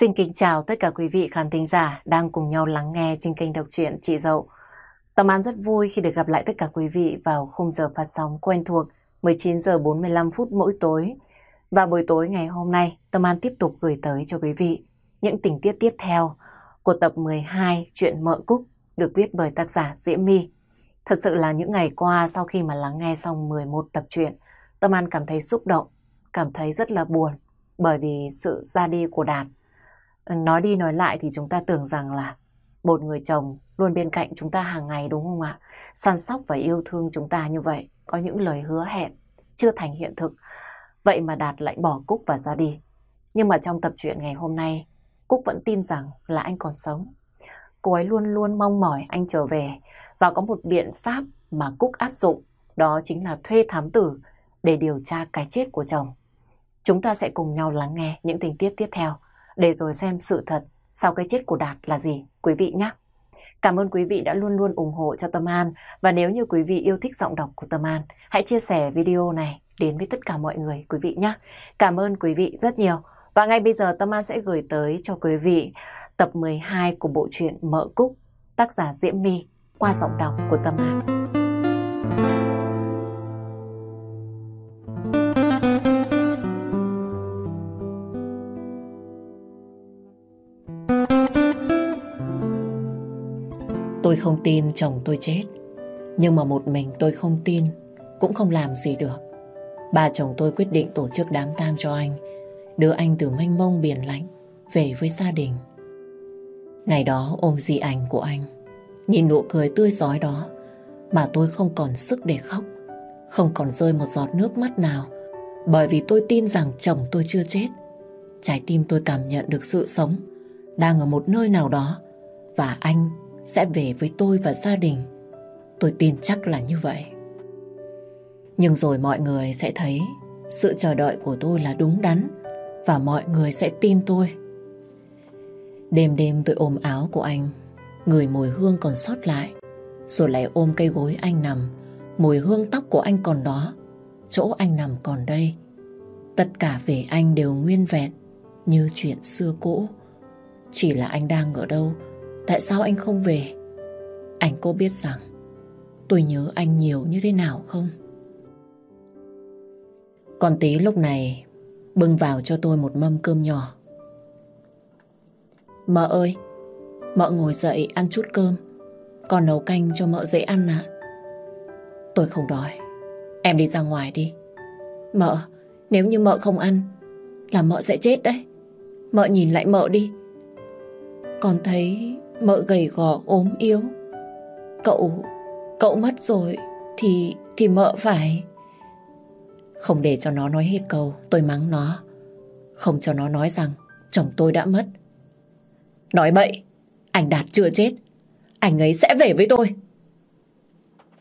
Xin kính chào tất cả quý vị khán thính giả đang cùng nhau lắng nghe trên kênh đọc truyện Chị Dậu. Tâm An rất vui khi được gặp lại tất cả quý vị vào khung giờ phát sóng quen thuộc 19 giờ 45 phút mỗi tối. Và buổi tối ngày hôm nay, Tâm An tiếp tục gửi tới cho quý vị những tình tiết tiếp theo của tập 12 Chuyện Mợ Cúc được viết bởi tác giả Diễm My. Thật sự là những ngày qua sau khi mà lắng nghe xong 11 tập truyện, Tâm An cảm thấy xúc động, cảm thấy rất là buồn bởi vì sự ra đi của Đạt. Nói đi nói lại thì chúng ta tưởng rằng là một người chồng luôn bên cạnh chúng ta hàng ngày đúng không ạ? Săn sóc và yêu thương chúng ta như vậy, có những lời hứa hẹn chưa thành hiện thực. Vậy mà Đạt lại bỏ Cúc và ra đi. Nhưng mà trong tập truyện ngày hôm nay, Cúc vẫn tin rằng là anh còn sống. Cô ấy luôn luôn mong mỏi anh trở về và có một biện pháp mà Cúc áp dụng, đó chính là thuê thám tử để điều tra cái chết của chồng. Chúng ta sẽ cùng nhau lắng nghe những tình tiết tiếp theo để rồi xem sự thật sau cái chết của Đạt là gì quý vị nhé. Cảm ơn quý vị đã luôn luôn ủng hộ cho Tâm An và nếu như quý vị yêu thích giọng đọc của Tâm An, hãy chia sẻ video này đến với tất cả mọi người quý vị nhé. Cảm ơn quý vị rất nhiều. Và ngay bây giờ Tâm An sẽ gửi tới cho quý vị tập 12 của bộ truyện Mợ Cúc, tác giả Diễm My qua giọng đọc của Tâm An. Không tin chồng tôi chết, nhưng mà một mình tôi không tin, cũng không làm gì được. Ba chồng tôi quyết định tổ chức đám tang cho anh, đưa anh từ mênh mông biển lạnh về với gia đình. Ngày đó ôm di ảnh của anh, nhìn nụ cười tươi giói đó mà tôi không còn sức để khóc, không còn rơi một giọt nước mắt nào bởi vì tôi tin rằng chồng tôi chưa chết. Trái tim tôi cảm nhận được sự sống đang ở một nơi nào đó và anh sẽ về với tôi và gia đình. Tôi tin chắc là như vậy. Nhưng rồi mọi người sẽ thấy sự chờ đợi của tôi là đúng đắn và mọi người sẽ tin tôi. Đêm đêm tôi ôm áo của anh, người mùi hương còn sót lại, rồi lại ôm cây gối anh nằm, mùi hương tóc của anh còn đó, chỗ anh nằm còn đây. Tất cả về anh đều nguyên vẹn, như chuyện xưa cũ. Chỉ là anh đang ở đâu, tại sao anh không về? Anh có biết rằng tôi nhớ anh nhiều như thế nào không? Còn tí lúc này bưng vào cho tôi một mâm cơm nhỏ. Mợ ơi, mợ ngồi dậy ăn chút cơm. Còn nấu canh cho mợ dễ ăn mà. Tôi không đói. Em đi ra ngoài đi. Mợ, nếu như mợ không ăn, là mợ sẽ chết đấy. Mợ nhìn lại mợ đi. Con thấy mợ gầy gò ốm yếu. Cậu, cậu mất rồi thì, thì mợ phải... Không để cho nó nói hết câu, tôi mắng nó. Không cho nó nói rằng chồng tôi đã mất. Nói bậy, anh Đạt chưa chết. Anh ấy sẽ về với tôi.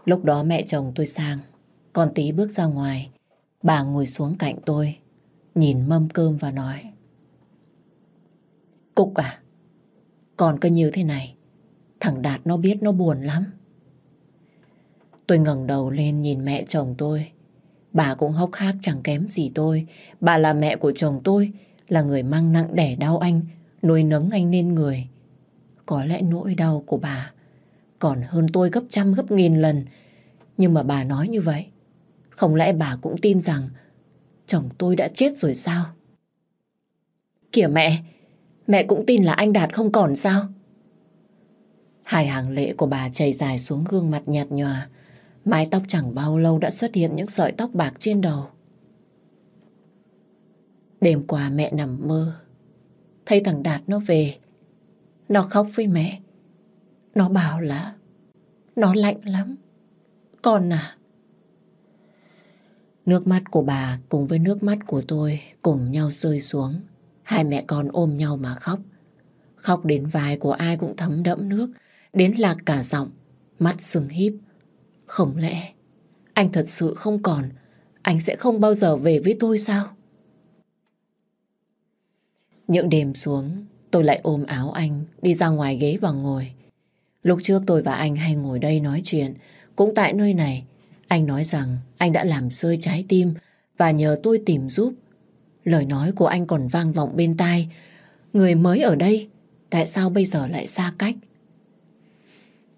Lúc đó mẹ chồng tôi sang, con tí bước ra ngoài. Bà ngồi xuống cạnh tôi, nhìn mâm cơm và nói. Cúc à, còn cứ như thế này, thằng Đạt nó biết nó buồn lắm. Tôi ngẩng đầu lên nhìn mẹ chồng tôi. Bà cũng hốc hác chẳng kém gì tôi. Bà là mẹ của chồng tôi, là người mang nặng đẻ đau anh, nuôi nấng anh nên người. Có lẽ nỗi đau của bà còn hơn tôi gấp trăm gấp nghìn lần. Nhưng mà bà nói như vậy, không lẽ bà cũng tin rằng chồng tôi đã chết rồi sao? Kìa mẹ, mẹ cũng tin là anh Đạt không còn sao? Hai hàng lệ của bà chảy dài xuống gương mặt nhạt nhòa. Mái tóc chẳng bao lâu đã xuất hiện những sợi tóc bạc trên đầu. Đêm qua mẹ nằm mơ. Thấy thằng Đạt nó về. Nó khóc với mẹ. Nó bảo là nó lạnh lắm. Con à. Nước mắt của bà cùng với nước mắt của tôi cùng nhau rơi xuống. Hai mẹ con ôm nhau mà khóc. Khóc đến vai của ai cũng thấm đẫm nước, đến lạc cả giọng, mắt sưng híp. Không lẽ anh thật sự không còn, anh sẽ không bao giờ về với tôi sao? Những đêm xuống, tôi lại ôm áo anh, đi ra ngoài ghế và ngồi. Lúc trước tôi và anh hay ngồi đây nói chuyện, cũng tại nơi này, anh nói rằng anh đã làm rơi trái tim và nhờ tôi tìm giúp. Lời nói của anh còn vang vọng bên tai, người mới ở đây, tại sao bây giờ lại xa cách?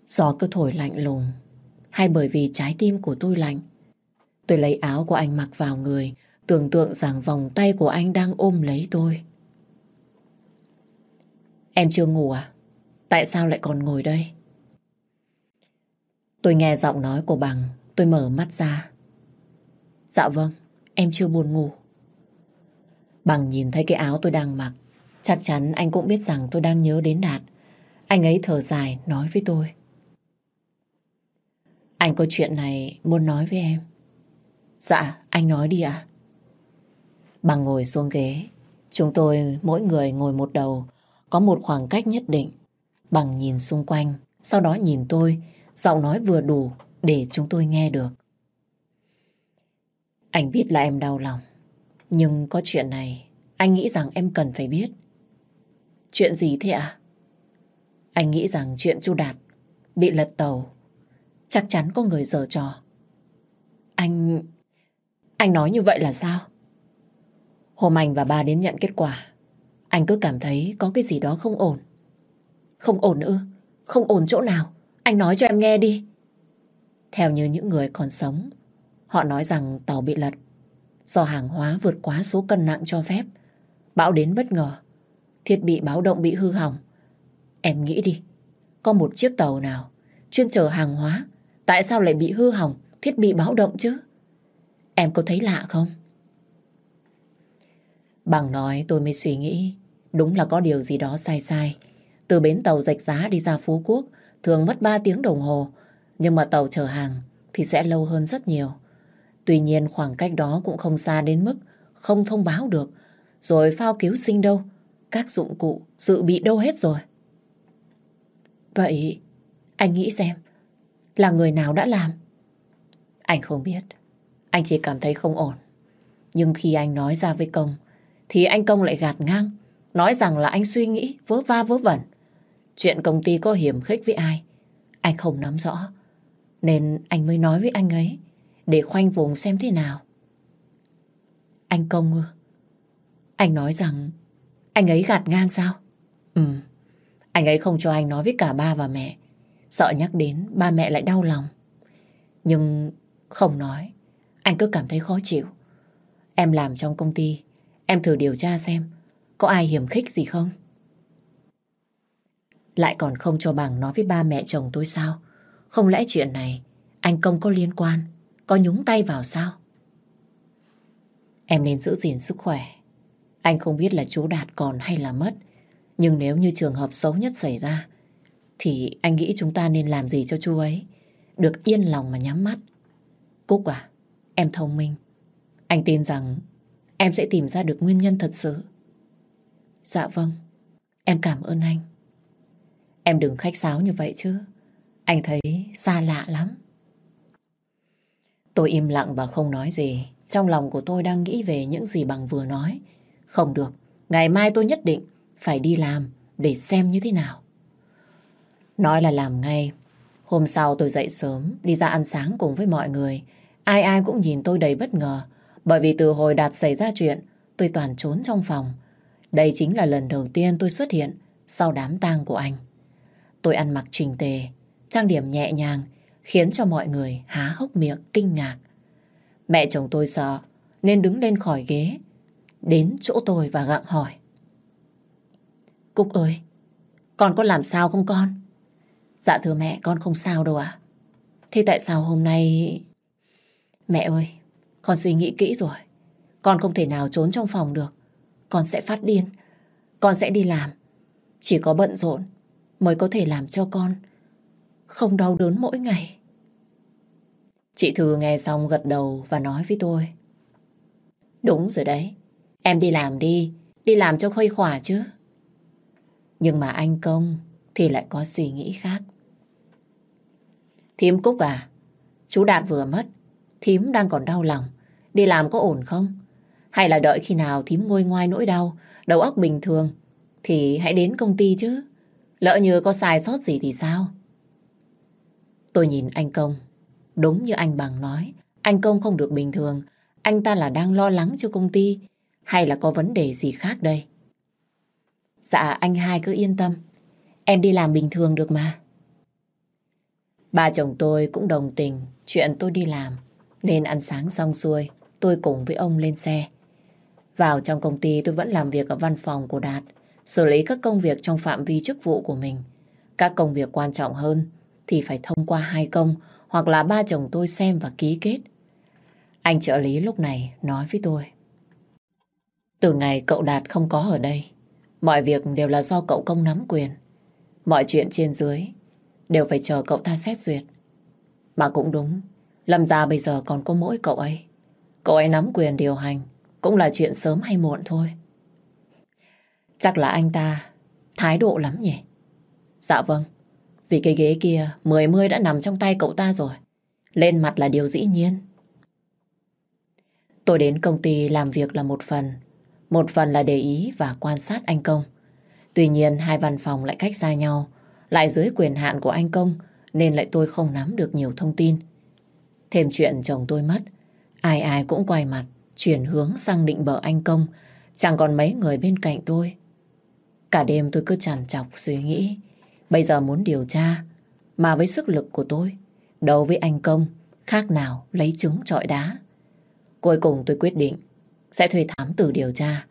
Gió cứ thổi lạnh lùng, hay bởi vì trái tim của tôi lạnh. Tôi lấy áo của anh mặc vào người, tưởng tượng rằng vòng tay của anh đang ôm lấy tôi. Em chưa ngủ à? Tại sao lại còn ngồi đây? Tôi nghe giọng nói của bằng, tôi mở mắt ra. Dạ vâng, em chưa buồn ngủ. Bằng nhìn thấy cái áo tôi đang mặc, chắc chắn anh cũng biết rằng tôi đang nhớ đến Đạt. Anh ấy thở dài nói với tôi. Anh có chuyện này muốn nói với em. Dạ, anh nói đi ạ. Bằng ngồi xuống ghế, chúng tôi mỗi người ngồi một đầu, có một khoảng cách nhất định. Bằng nhìn xung quanh, sau đó nhìn tôi, giọng nói vừa đủ để chúng tôi nghe được. Anh biết là em đau lòng, nhưng có chuyện này anh nghĩ rằng em cần phải biết. Chuyện gì thế ạ? Anh nghĩ rằng chuyện Chu Đạt bị lật tàu chắc chắn có người dở trò. Anh... Anh nói như vậy là sao? Hôm anh và ba đến nhận kết quả, anh cứ cảm thấy có cái gì đó không ổn. Không ổn ư? Không ổn chỗ nào? Anh nói cho em nghe đi. Theo như những người còn sống, họ nói rằng tàu bị lật do hàng hóa vượt quá số cân nặng cho phép. Bão đến bất ngờ, thiết bị báo động bị hư hỏng. Em nghĩ đi, có một chiếc tàu nào chuyên chở hàng hóa, tại sao lại bị hư hỏng thiết bị báo động chứ? Em có thấy lạ không? Bằng nói tôi mới suy nghĩ, đúng là có điều gì đó sai sai. Từ bến tàu rạch giá đi ra Phú Quốc thường mất 3 tiếng đồng hồ, nhưng mà tàu chở hàng thì sẽ lâu hơn rất nhiều. Tuy nhiên khoảng cách đó cũng không xa đến mức không thông báo được. Rồi phao cứu sinh đâu, các dụng cụ dự bị đâu hết rồi. Vậy anh nghĩ xem, là người nào đã làm? Anh không biết, anh chỉ cảm thấy không ổn. Nhưng khi anh nói ra với Công, thì anh Công lại gạt ngang, nói rằng là anh suy nghĩ vớ va vớ vẩn. Chuyện công ty có hiểm khích với ai, anh không nắm rõ. Nên anh mới nói với anh ấy, để khoanh vùng xem thế nào. Anh Công ư? Anh nói rằng anh ấy gạt ngang sao? Ừ, anh ấy không cho anh nói với cả ba và mẹ. Sợ nhắc đến ba mẹ lại đau lòng. Nhưng không nói, anh cứ cảm thấy khó chịu. Em làm trong công ty, em thử điều tra xem có ai hiểm khích gì không? Lại còn không cho bằng nói với ba mẹ chồng tôi sao? Không lẽ chuyện này anh Công có liên quan, có nhúng tay vào sao? Em nên giữ gìn sức khỏe. Anh không biết là chú Đạt còn hay là mất. Nhưng nếu như trường hợp xấu nhất xảy ra, thì anh nghĩ chúng ta nên làm gì cho chú ấy? Được yên lòng mà nhắm mắt. Cúc à, em thông minh. Anh tin rằng em sẽ tìm ra được nguyên nhân thật sự. Dạ vâng, em cảm ơn anh. Em đừng khách sáo như vậy chứ. Anh thấy xa lạ lắm. Tôi im lặng và không nói gì. Trong lòng của tôi đang nghĩ về những gì bằng vừa nói. Không được, ngày mai tôi nhất định phải đi làm để xem như thế nào. Nói là làm ngay. Hôm sau tôi dậy sớm, đi ra ăn sáng cùng với mọi người. Ai ai cũng nhìn tôi đầy bất ngờ, bởi vì từ hồi Đạt xảy ra chuyện, tôi toàn trốn trong phòng. Đây chính là lần đầu tiên tôi xuất hiện sau đám tang của anh. Tôi ăn mặc trình tề, trang điểm nhẹ nhàng, khiến cho mọi người há hốc miệng kinh ngạc. Mẹ chồng tôi sợ, nên đứng lên khỏi ghế, đến chỗ tôi và gặng hỏi. Cúc ơi, con có làm sao không con? Dạ thưa mẹ, con không sao đâu ạ. Thế tại sao hôm nay... Mẹ ơi, con suy nghĩ kỹ rồi. Con không thể nào trốn trong phòng được. Con sẽ phát điên. Con sẽ đi làm. Chỉ có bận rộn mới có thể làm cho con không đau đớn mỗi ngày. Chị Thư nghe xong gật đầu và nói với tôi. Đúng rồi đấy. Em đi làm đi. Đi làm cho khuây khỏa chứ. Nhưng mà anh Công thì lại có suy nghĩ khác. Thím Cúc à, chú Đạt vừa mất, thím đang còn đau lòng. Đi làm có ổn không? Hay là đợi khi nào thím ngôi ngoai nỗi đau, đầu óc bình thường, thì hãy đến công ty chứ. Lỡ như có sai sót gì thì sao? Tôi nhìn anh Công. Đúng như anh Bằng nói, anh Công không được bình thường. Anh ta là đang lo lắng cho công ty hay là có vấn đề gì khác đây? Dạ anh hai cứ yên tâm. Em đi làm bình thường được mà. Ba chồng tôi cũng đồng tình chuyện tôi đi làm. Nên ăn sáng xong xuôi, tôi cùng với ông lên xe. Vào trong công ty tôi vẫn làm việc ở văn phòng của Đạt, xử lý các công việc trong phạm vi chức vụ của mình. Các công việc quan trọng hơn thì phải thông qua hai công hoặc là ba chồng tôi xem và ký kết. Anh trợ lý lúc này nói với tôi. Từ ngày cậu Đạt không có ở đây, mọi việc đều là do cậu công nắm quyền. Mọi chuyện trên dưới đều phải chờ cậu ta xét duyệt. Mà cũng đúng, Lâm gia bây giờ còn có mỗi cậu ấy. Cậu ấy nắm quyền điều hành, cũng là chuyện sớm hay muộn thôi. Chắc là anh ta thái độ lắm nhỉ? Dạ vâng, vì cái ghế kia mười mươi đã nằm trong tay cậu ta rồi. Lên mặt là điều dĩ nhiên. Tôi đến công ty làm việc là một phần. Một phần là để ý và quan sát anh Công. Tuy nhiên hai văn phòng lại cách xa nhau. Lại dưới quyền hạn của anh Công nên lại tôi không nắm được nhiều thông tin. Thêm chuyện chồng tôi mất. Ai ai cũng quay mặt, chuyển hướng sang định bờ anh Công. Chẳng còn mấy người bên cạnh tôi. Cả đêm tôi cứ trằn trọc suy nghĩ. Bây giờ muốn điều tra, mà với sức lực của tôi, đấu với anh Công, khác nào lấy trứng trọi đá. Cuối cùng tôi quyết định sẽ thuê thám tử điều tra.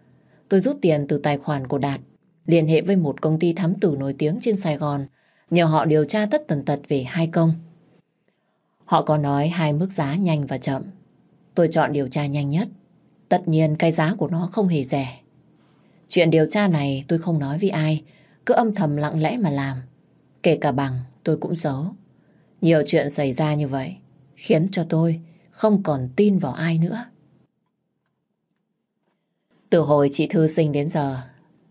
Tôi rút tiền từ tài khoản của Đạt, liên hệ với một công ty thám tử nổi tiếng trên Sài Gòn, nhờ họ điều tra tất tần tật về hai công. Họ có nói hai mức giá nhanh và chậm. Tôi chọn điều tra nhanh nhất. Tất nhiên cái giá của nó không hề rẻ. Chuyện điều tra này tôi không nói với ai, cứ âm thầm lặng lẽ mà làm. Kể cả bằng tôi cũng giấu. Nhiều chuyện xảy ra như vậy khiến cho tôi không còn tin vào ai nữa. Từ hồi chị Thư sinh đến giờ,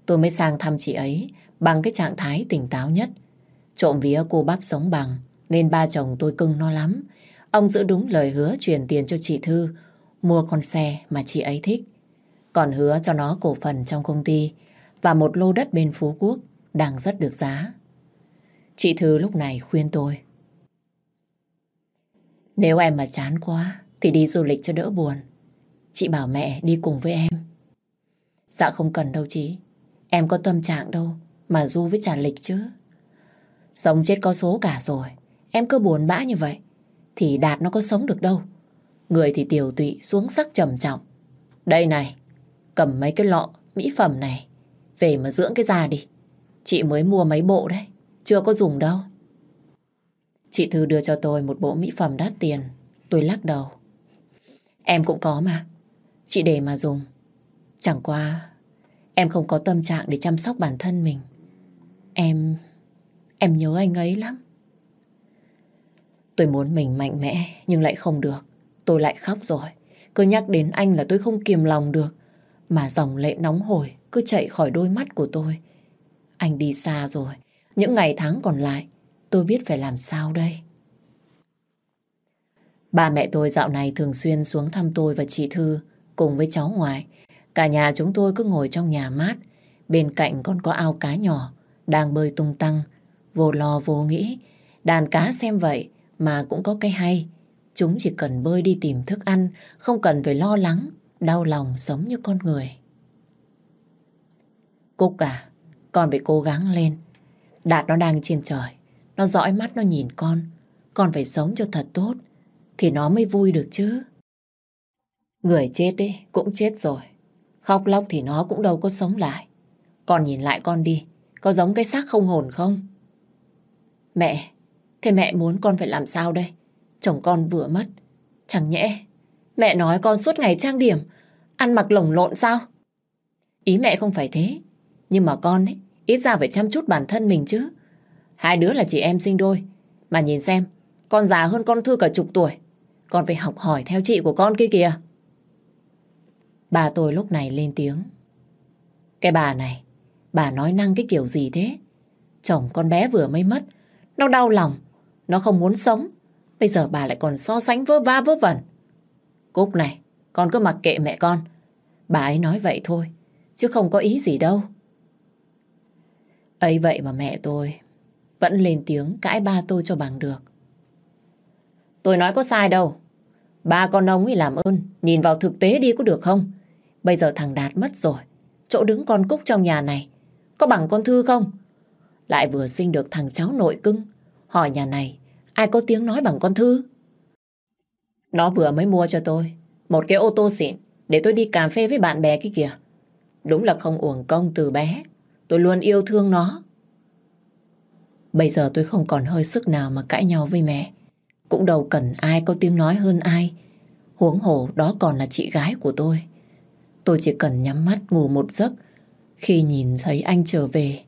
tôi mới sang thăm chị ấy bằng cái trạng thái tỉnh táo nhất. Trộm vía cô bắp sống bằng, nên ba chồng tôi cưng nó lắm. Ông giữ đúng lời hứa chuyển tiền cho chị Thư mua con xe mà chị ấy thích. Còn hứa cho nó cổ phần trong công ty và một lô đất bên Phú Quốc đang rất được giá. Chị Thư lúc này khuyên tôi. Nếu em mà chán quá thì đi du lịch cho đỡ buồn. Chị bảo mẹ đi cùng với em. Dạ không cần đâu chị. Em có tâm trạng đâu mà du với trả lịch chứ. Sống chết có số cả rồi. Em cứ buồn bã như vậy thì Đạt nó có sống được đâu. Người thì tiểu tụy xuống sắc trầm trọng. Đây này, cầm mấy cái lọ mỹ phẩm này về mà dưỡng cái da đi. Chị mới mua mấy bộ đấy, chưa có dùng đâu. Chị Thư đưa cho tôi một bộ mỹ phẩm đắt tiền. Tôi lắc đầu. Em cũng có mà. Chị để mà dùng. Chẳng qua em không có tâm trạng để chăm sóc bản thân mình. Em... em nhớ anh ấy lắm. Tôi muốn mình mạnh mẽ nhưng lại không được. Tôi lại khóc rồi. Cứ nhắc đến anh là tôi không kiềm lòng được. Mà dòng lệ nóng hổi cứ chạy khỏi đôi mắt của tôi. Anh đi xa rồi. Những ngày tháng còn lại, tôi biết phải làm sao đây. Ba mẹ tôi dạo này thường xuyên xuống thăm tôi và chị Thư cùng với cháu ngoại. Cả nhà chúng tôi cứ ngồi trong nhà mát. Bên cạnh còn có ao cá nhỏ đang bơi tung tăng, vô lo vô nghĩ. Đàn cá xem vậy mà cũng có cái hay. Chúng chỉ cần bơi đi tìm thức ăn, không cần phải lo lắng, đau lòng sống như con người. Cúc à, con phải cố gắng lên. Đạt nó đang trên trời, nó dõi mắt nó nhìn con. Con phải sống cho thật tốt, thì nó mới vui được chứ. Người chết ấy cũng chết rồi. Khóc lóc thì nó cũng đâu có sống lại. Con nhìn lại con đi, có giống cái xác không hồn không? Mẹ, thế mẹ muốn con phải làm sao đây? Chồng con vừa mất. Chẳng nhẽ mẹ nói con suốt ngày trang điểm, ăn mặc lồng lộn sao? Ý mẹ không phải thế. Nhưng mà con ấy, ít ra phải chăm chút bản thân mình chứ. Hai đứa là chị em sinh đôi. Mà nhìn xem, con già hơn con Thư cả chục tuổi. Con phải học hỏi theo chị của con kia kìa. Bà tôi lúc này lên tiếng. Cái bà này, bà nói năng cái kiểu gì thế? Chồng con bé vừa mới mất, nó đau lòng, nó không muốn sống. Bây giờ bà lại còn so sánh vớ va vớ vẩn. Cúc này, con cứ mặc kệ mẹ con. Bà ấy nói vậy thôi, chứ không có ý gì đâu ấy vậy mà mẹ tôi vẫn lên tiếng cãi ba tôi cho bằng được. Tôi nói có sai đâu. Ba con ông ấy làm ơn, nhìn vào thực tế đi có được không? Bây giờ thằng Đạt mất rồi, chỗ đứng con Cúc trong nhà này, có bằng con Thư không? Lại vừa sinh được thằng cháu nội cưng. Hỏi nhà này, ai có tiếng nói bằng con Thư? Nó vừa mới mua cho tôi một cái ô tô xịn để tôi đi cà phê với bạn bè kia kìa. Đúng là không uổng công từ bé. Tôi luôn yêu thương nó. Bây giờ tôi không còn hơi sức nào mà cãi nhau với mẹ. Cũng đâu cần ai có tiếng nói hơn ai. Huống hồ đó còn là chị gái của tôi. Tôi chỉ cần nhắm mắt ngủ một giấc. Khi nhìn thấy anh trở về,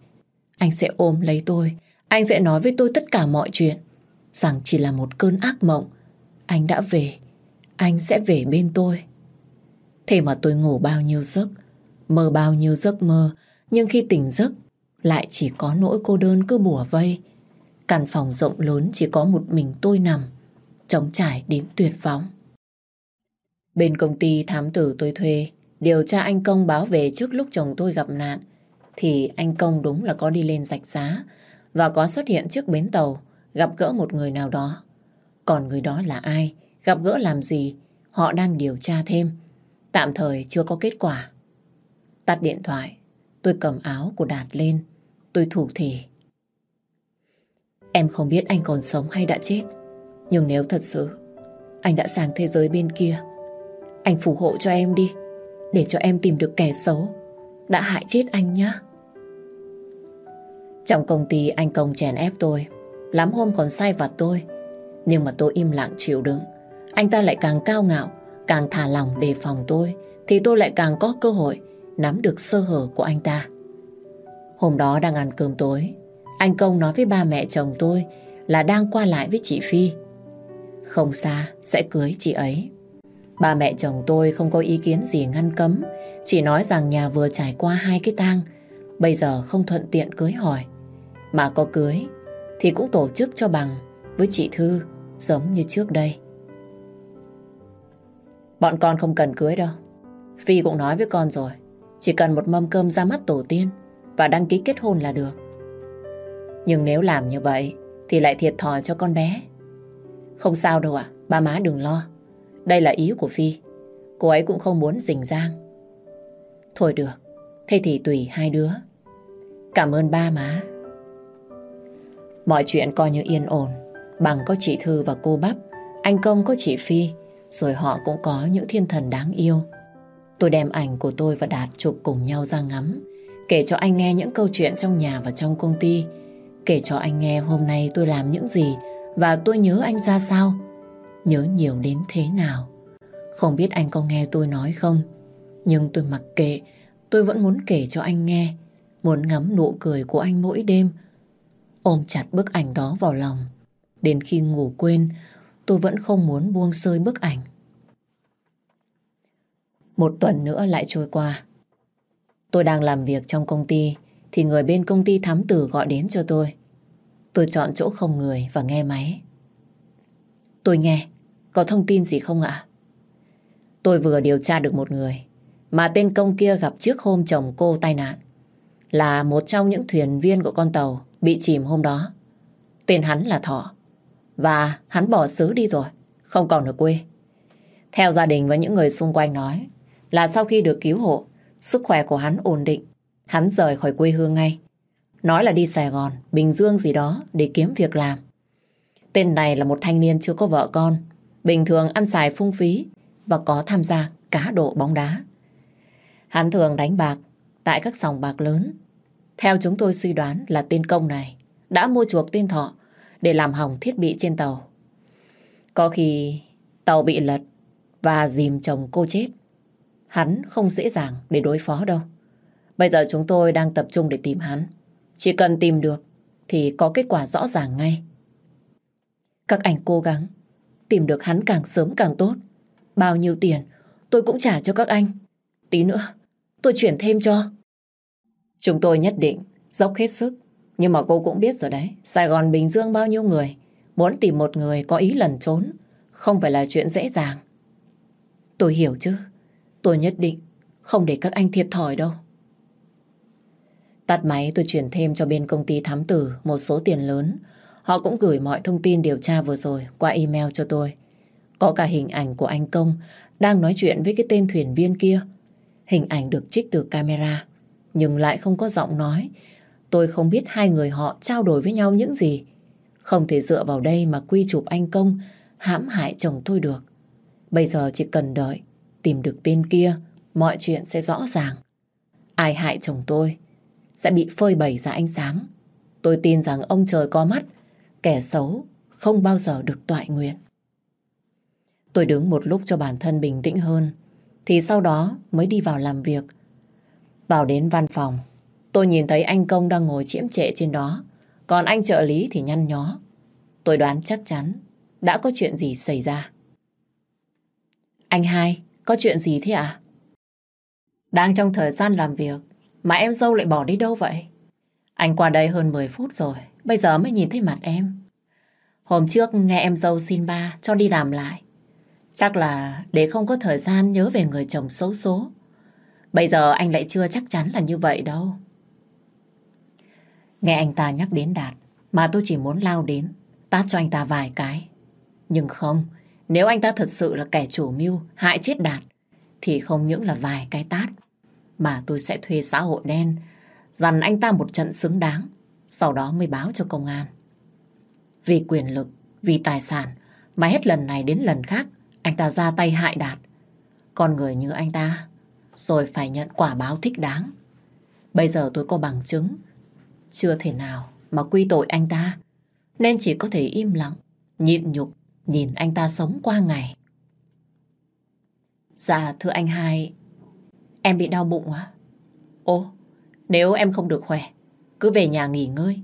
anh sẽ ôm lấy tôi. Anh sẽ nói với tôi tất cả mọi chuyện. Rằng chỉ là một cơn ác mộng. Anh đã về. Anh sẽ về bên tôi. Thế mà tôi ngủ bao nhiêu giấc, mơ bao nhiêu giấc mơ. Nhưng khi tỉnh giấc, lại chỉ có nỗi cô đơn cứ bùa vây. Căn phòng rộng lớn chỉ có một mình tôi nằm, trống trải đến tuyệt vọng. Bên công ty thám tử tôi thuê, điều tra anh Công báo về trước lúc chồng tôi gặp nạn, thì anh Công đúng là có đi lên rạch giá và có xuất hiện trước bến tàu, gặp gỡ một người nào đó. Còn người đó là ai, gặp gỡ làm gì, họ đang điều tra thêm. Tạm thời chưa có kết quả. Tắt điện thoại, tôi cầm áo của Đạt lên, tôi thủ thỉ. Em không biết anh còn sống hay đã chết. Nhưng nếu thật sự anh đã sang thế giới bên kia, anh phù hộ cho em đi, để cho em tìm được kẻ xấu đã hại chết anh nhé. Trong công ty anh Công chèn ép tôi, lắm hôm còn sai vặt tôi, nhưng mà tôi im lặng chịu đựng. Anh ta lại càng cao ngạo, càng thả lòng đề phòng tôi, thì tôi lại càng có cơ hội nắm được sơ hở của anh ta. Hôm đó đang ăn cơm tối, anh Công nói với ba mẹ chồng tôi là đang qua lại với chị Phi. Không xa, sẽ cưới chị ấy. Ba mẹ chồng tôi không có ý kiến gì ngăn cấm, chỉ nói rằng nhà vừa trải qua hai cái tang, bây giờ không thuận tiện cưới hỏi. Mà có cưới thì cũng tổ chức cho bằng với chị Thư giống như trước đây. Bọn con không cần cưới đâu. Phi cũng nói với con rồi, chỉ cần một mâm cơm ra mắt tổ tiên và đăng ký kết hôn là được. Nhưng nếu làm như vậy thì lại thiệt thòi cho con bé. Không sao đâu ạ, ba má đừng lo. Đây là ý của Phi. Cô ấy cũng không muốn rình rang. Thôi được, thế thì tùy hai đứa. Cảm ơn ba má. Mọi chuyện coi như yên ổn. Bằng có chị Thư và cô Bắp, anh Công có chị Phi, rồi họ cũng có những thiên thần đáng yêu. Tôi đem ảnh của tôi và Đạt chụp cùng nhau ra ngắm, kể cho anh nghe những câu chuyện trong nhà và trong công ty, kể cho anh nghe hôm nay tôi làm những gì và tôi nhớ anh ra sao, nhớ nhiều đến thế nào. Không biết anh có nghe tôi nói không, nhưng tôi mặc kệ, tôi vẫn muốn kể cho anh nghe, muốn ngắm nụ cười của anh mỗi đêm, ôm chặt bức ảnh đó vào lòng. Đến khi ngủ quên, tôi vẫn không muốn buông rơi bức ảnh. Một tuần nữa lại trôi qua. Tôi đang làm việc trong công ty thì người bên công ty thám tử gọi đến cho tôi. Tôi chọn chỗ không người và nghe máy. Tôi nghe, có thông tin gì không ạ? Tôi vừa điều tra được một người mà tên công kia gặp trước hôm chồng cô tai nạn. Là một trong những thuyền viên của con tàu bị chìm hôm đó. Tên hắn là Thọ. Và hắn bỏ xứ đi rồi, không còn ở quê. Theo gia đình và những người xung quanh nói là sau khi được cứu hộ, sức khỏe của hắn ổn định. Hắn rời khỏi quê hương ngay. Nói là đi Sài Gòn, Bình Dương gì đó để kiếm việc làm. Tên này là một thanh niên chưa có vợ con, bình thường ăn xài phung phí và có tham gia cá độ bóng đá. Hắn thường đánh bạc tại các sòng bạc lớn. Theo chúng tôi suy đoán là tên công này đã mua chuộc tên Thọ để làm hỏng thiết bị trên tàu. Có khi tàu bị lật và dìm chồng cô chết. Hắn không dễ dàng để đối phó đâu. Bây giờ chúng tôi đang tập trung để tìm hắn. Chỉ cần tìm được thì có kết quả rõ ràng ngay. Các anh cố gắng tìm được hắn càng sớm càng tốt. Bao nhiêu tiền tôi cũng trả cho các anh. Tí nữa tôi chuyển thêm cho. Chúng tôi nhất định dốc hết sức nhưng mà cô cũng biết rồi đấy, Sài Gòn Bình Dương bao nhiêu người, muốn tìm một người có ý lần trốn, không phải là chuyện dễ dàng. Tôi hiểu chứ, tôi nhất định không để các anh thiệt thòi đâu. Tắt máy tôi chuyển thêm cho bên công ty thám tử một số tiền lớn. Họ cũng gửi mọi thông tin điều tra vừa rồi qua email cho tôi. Có cả hình ảnh của anh Công đang nói chuyện với cái tên thuyền viên kia. Hình ảnh được trích từ camera. nhưng lại không có giọng nói. Tôi không biết hai người họ trao đổi với nhau những gì. Không thể dựa vào đây mà quy chụp anh Công hãm hại chồng tôi được. Bây giờ chỉ cần đợi, tìm được tên kia, mọi chuyện sẽ rõ ràng. Ai hại chồng tôi sẽ bị phơi bày ra ánh sáng. Tôi tin rằng ông trời có mắt, kẻ xấu không bao giờ được toại nguyện. Tôi đứng một lúc cho bản thân bình tĩnh hơn, thì sau đó mới đi vào làm việc. Vào đến văn phòng, tôi nhìn thấy anh Công đang ngồi chiếm trệ trên đó, còn anh trợ lý thì nhăn nhó. Tôi đoán chắc chắn đã có chuyện gì xảy ra. Anh hai, có chuyện gì thế ạ? À? Đang trong thời gian làm việc, mà em dâu lại bỏ đi đâu vậy? Anh qua đây hơn 10 phút rồi, bây giờ mới nhìn thấy mặt em. Hôm trước nghe em dâu xin ba cho đi làm lại. Chắc là để không có thời gian nhớ về người chồng xấu số. Bây giờ anh lại chưa chắc chắn là như vậy đâu. Nghe anh ta nhắc đến Đạt, mà tôi chỉ muốn lao đến, tát cho anh ta vài cái. Nhưng không, nếu anh ta thật sự là kẻ chủ mưu, hại chết Đạt, thì không những là vài cái tát, mà tôi sẽ thuê xã hội đen, dằn anh ta một trận xứng đáng, sau đó mới báo cho công an. Vì quyền lực, vì tài sản, mà hết lần này đến lần khác, anh ta ra tay hại Đạt. Con người như anh ta, rồi phải nhận quả báo thích đáng. Bây giờ tôi có bằng chứng, chưa thể nào mà quy tội anh ta, nên chỉ có thể im lặng, nhịn nhục, nhìn anh ta sống qua ngày. Dạ, thưa anh hai, em bị đau bụng á. Ồ, nếu em không được khỏe, cứ về nhà nghỉ ngơi.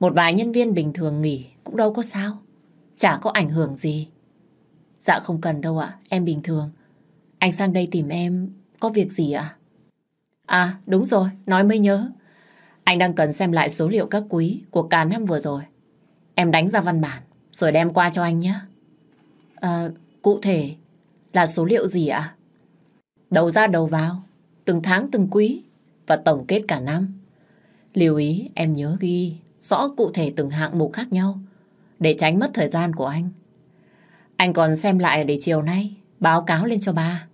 Một vài nhân viên bình thường nghỉ cũng đâu có sao. Chả có ảnh hưởng gì. Dạ không cần đâu ạ, em bình thường. Anh sang đây tìm em có việc gì ạ? À? đúng rồi, nói mới nhớ. Anh đang cần xem lại số liệu các quý của cả năm vừa rồi. Em đánh ra văn bản rồi đem qua cho anh nhé. À, cụ thể là số liệu gì ạ? Đầu ra đầu vào, từng tháng từng quý và tổng kết cả năm. Lưu ý em nhớ ghi rõ cụ thể từng hạng mục khác nhau để tránh mất thời gian của anh. Anh còn xem lại để chiều nay báo cáo lên cho ba.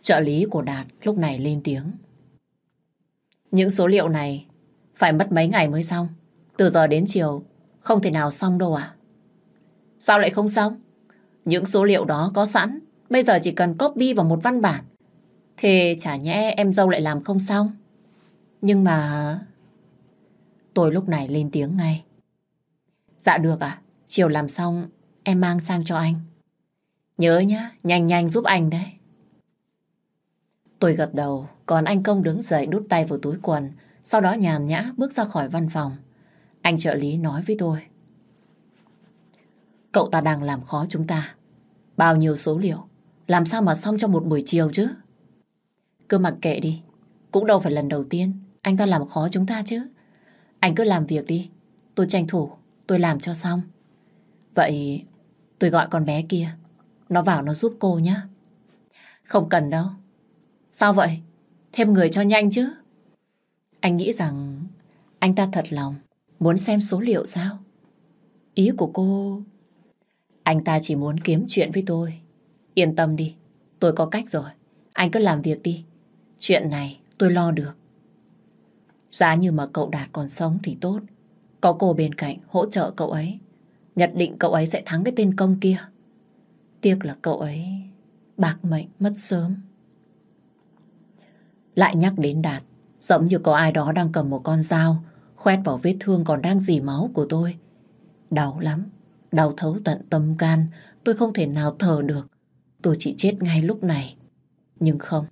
Trợ lý của Đạt lúc này lên tiếng. Những số liệu này phải mất mấy ngày mới xong. Từ giờ đến chiều không thể nào xong đâu à? Sao lại không xong? Những số liệu đó có sẵn, bây giờ chỉ cần copy vào một văn bản. Thế chả nhẽ em dâu lại làm không xong? Nhưng mà... Tôi lúc này lên tiếng ngay. Dạ được à, chiều làm xong em mang sang cho anh. Nhớ nhá, nhanh nhanh giúp anh đấy. Tôi gật đầu, còn anh Công đứng dậy đút tay vào túi quần, sau đó nhàn nhã bước ra khỏi văn phòng. Anh trợ lý nói với tôi. Cậu ta đang làm khó chúng ta. Bao nhiêu số liệu, làm sao mà xong trong một buổi chiều chứ? Cứ mặc kệ đi, cũng đâu phải lần đầu tiên anh ta làm khó chúng ta chứ. Anh cứ làm việc đi, tôi tranh thủ, tôi làm cho xong. Vậy tôi gọi con bé kia, nó vào nó giúp cô nhé. Không cần đâu. Sao vậy? Thêm người cho nhanh chứ. Anh nghĩ rằng anh ta thật lòng muốn xem số liệu sao? Ý của cô... Anh ta chỉ muốn kiếm chuyện với tôi. Yên tâm đi, tôi có cách rồi. Anh cứ làm việc đi. Chuyện này tôi lo được. Giá như mà cậu Đạt còn sống thì tốt. Có cô bên cạnh hỗ trợ cậu ấy. Nhất định cậu ấy sẽ thắng cái tên công kia. Tiếc là cậu ấy bạc mệnh mất sớm. Lại nhắc đến Đạt, giống như có ai đó đang cầm một con dao, khoét vào vết thương còn đang dì máu của tôi. Đau lắm, đau thấu tận tâm can, tôi không thể nào thở được. Tôi chỉ chết ngay lúc này. Nhưng không,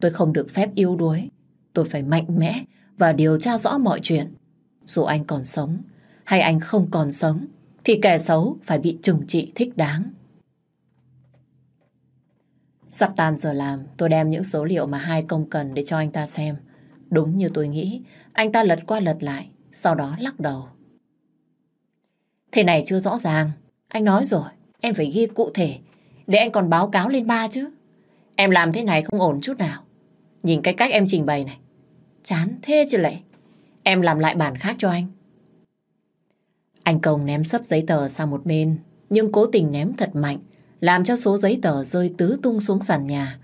tôi không được phép yếu đuối. Tôi phải mạnh mẽ và điều tra rõ mọi chuyện. Dù anh còn sống hay anh không còn sống, thì kẻ xấu phải bị trừng trị thích đáng. Sắp tan giờ làm, tôi đem những số liệu mà hai công cần để cho anh ta xem. Đúng như tôi nghĩ, anh ta lật qua lật lại, sau đó lắc đầu. Thế này chưa rõ ràng. Anh nói rồi, em phải ghi cụ thể, để anh còn báo cáo lên ba chứ. Em làm thế này không ổn chút nào. Nhìn cái cách em trình bày này, chán thế chứ lệ. Em làm lại bản khác cho anh. Anh Công ném sấp giấy tờ sang một bên, nhưng cố tình ném thật mạnh, làm cho số giấy tờ rơi tứ tung xuống sàn nhà.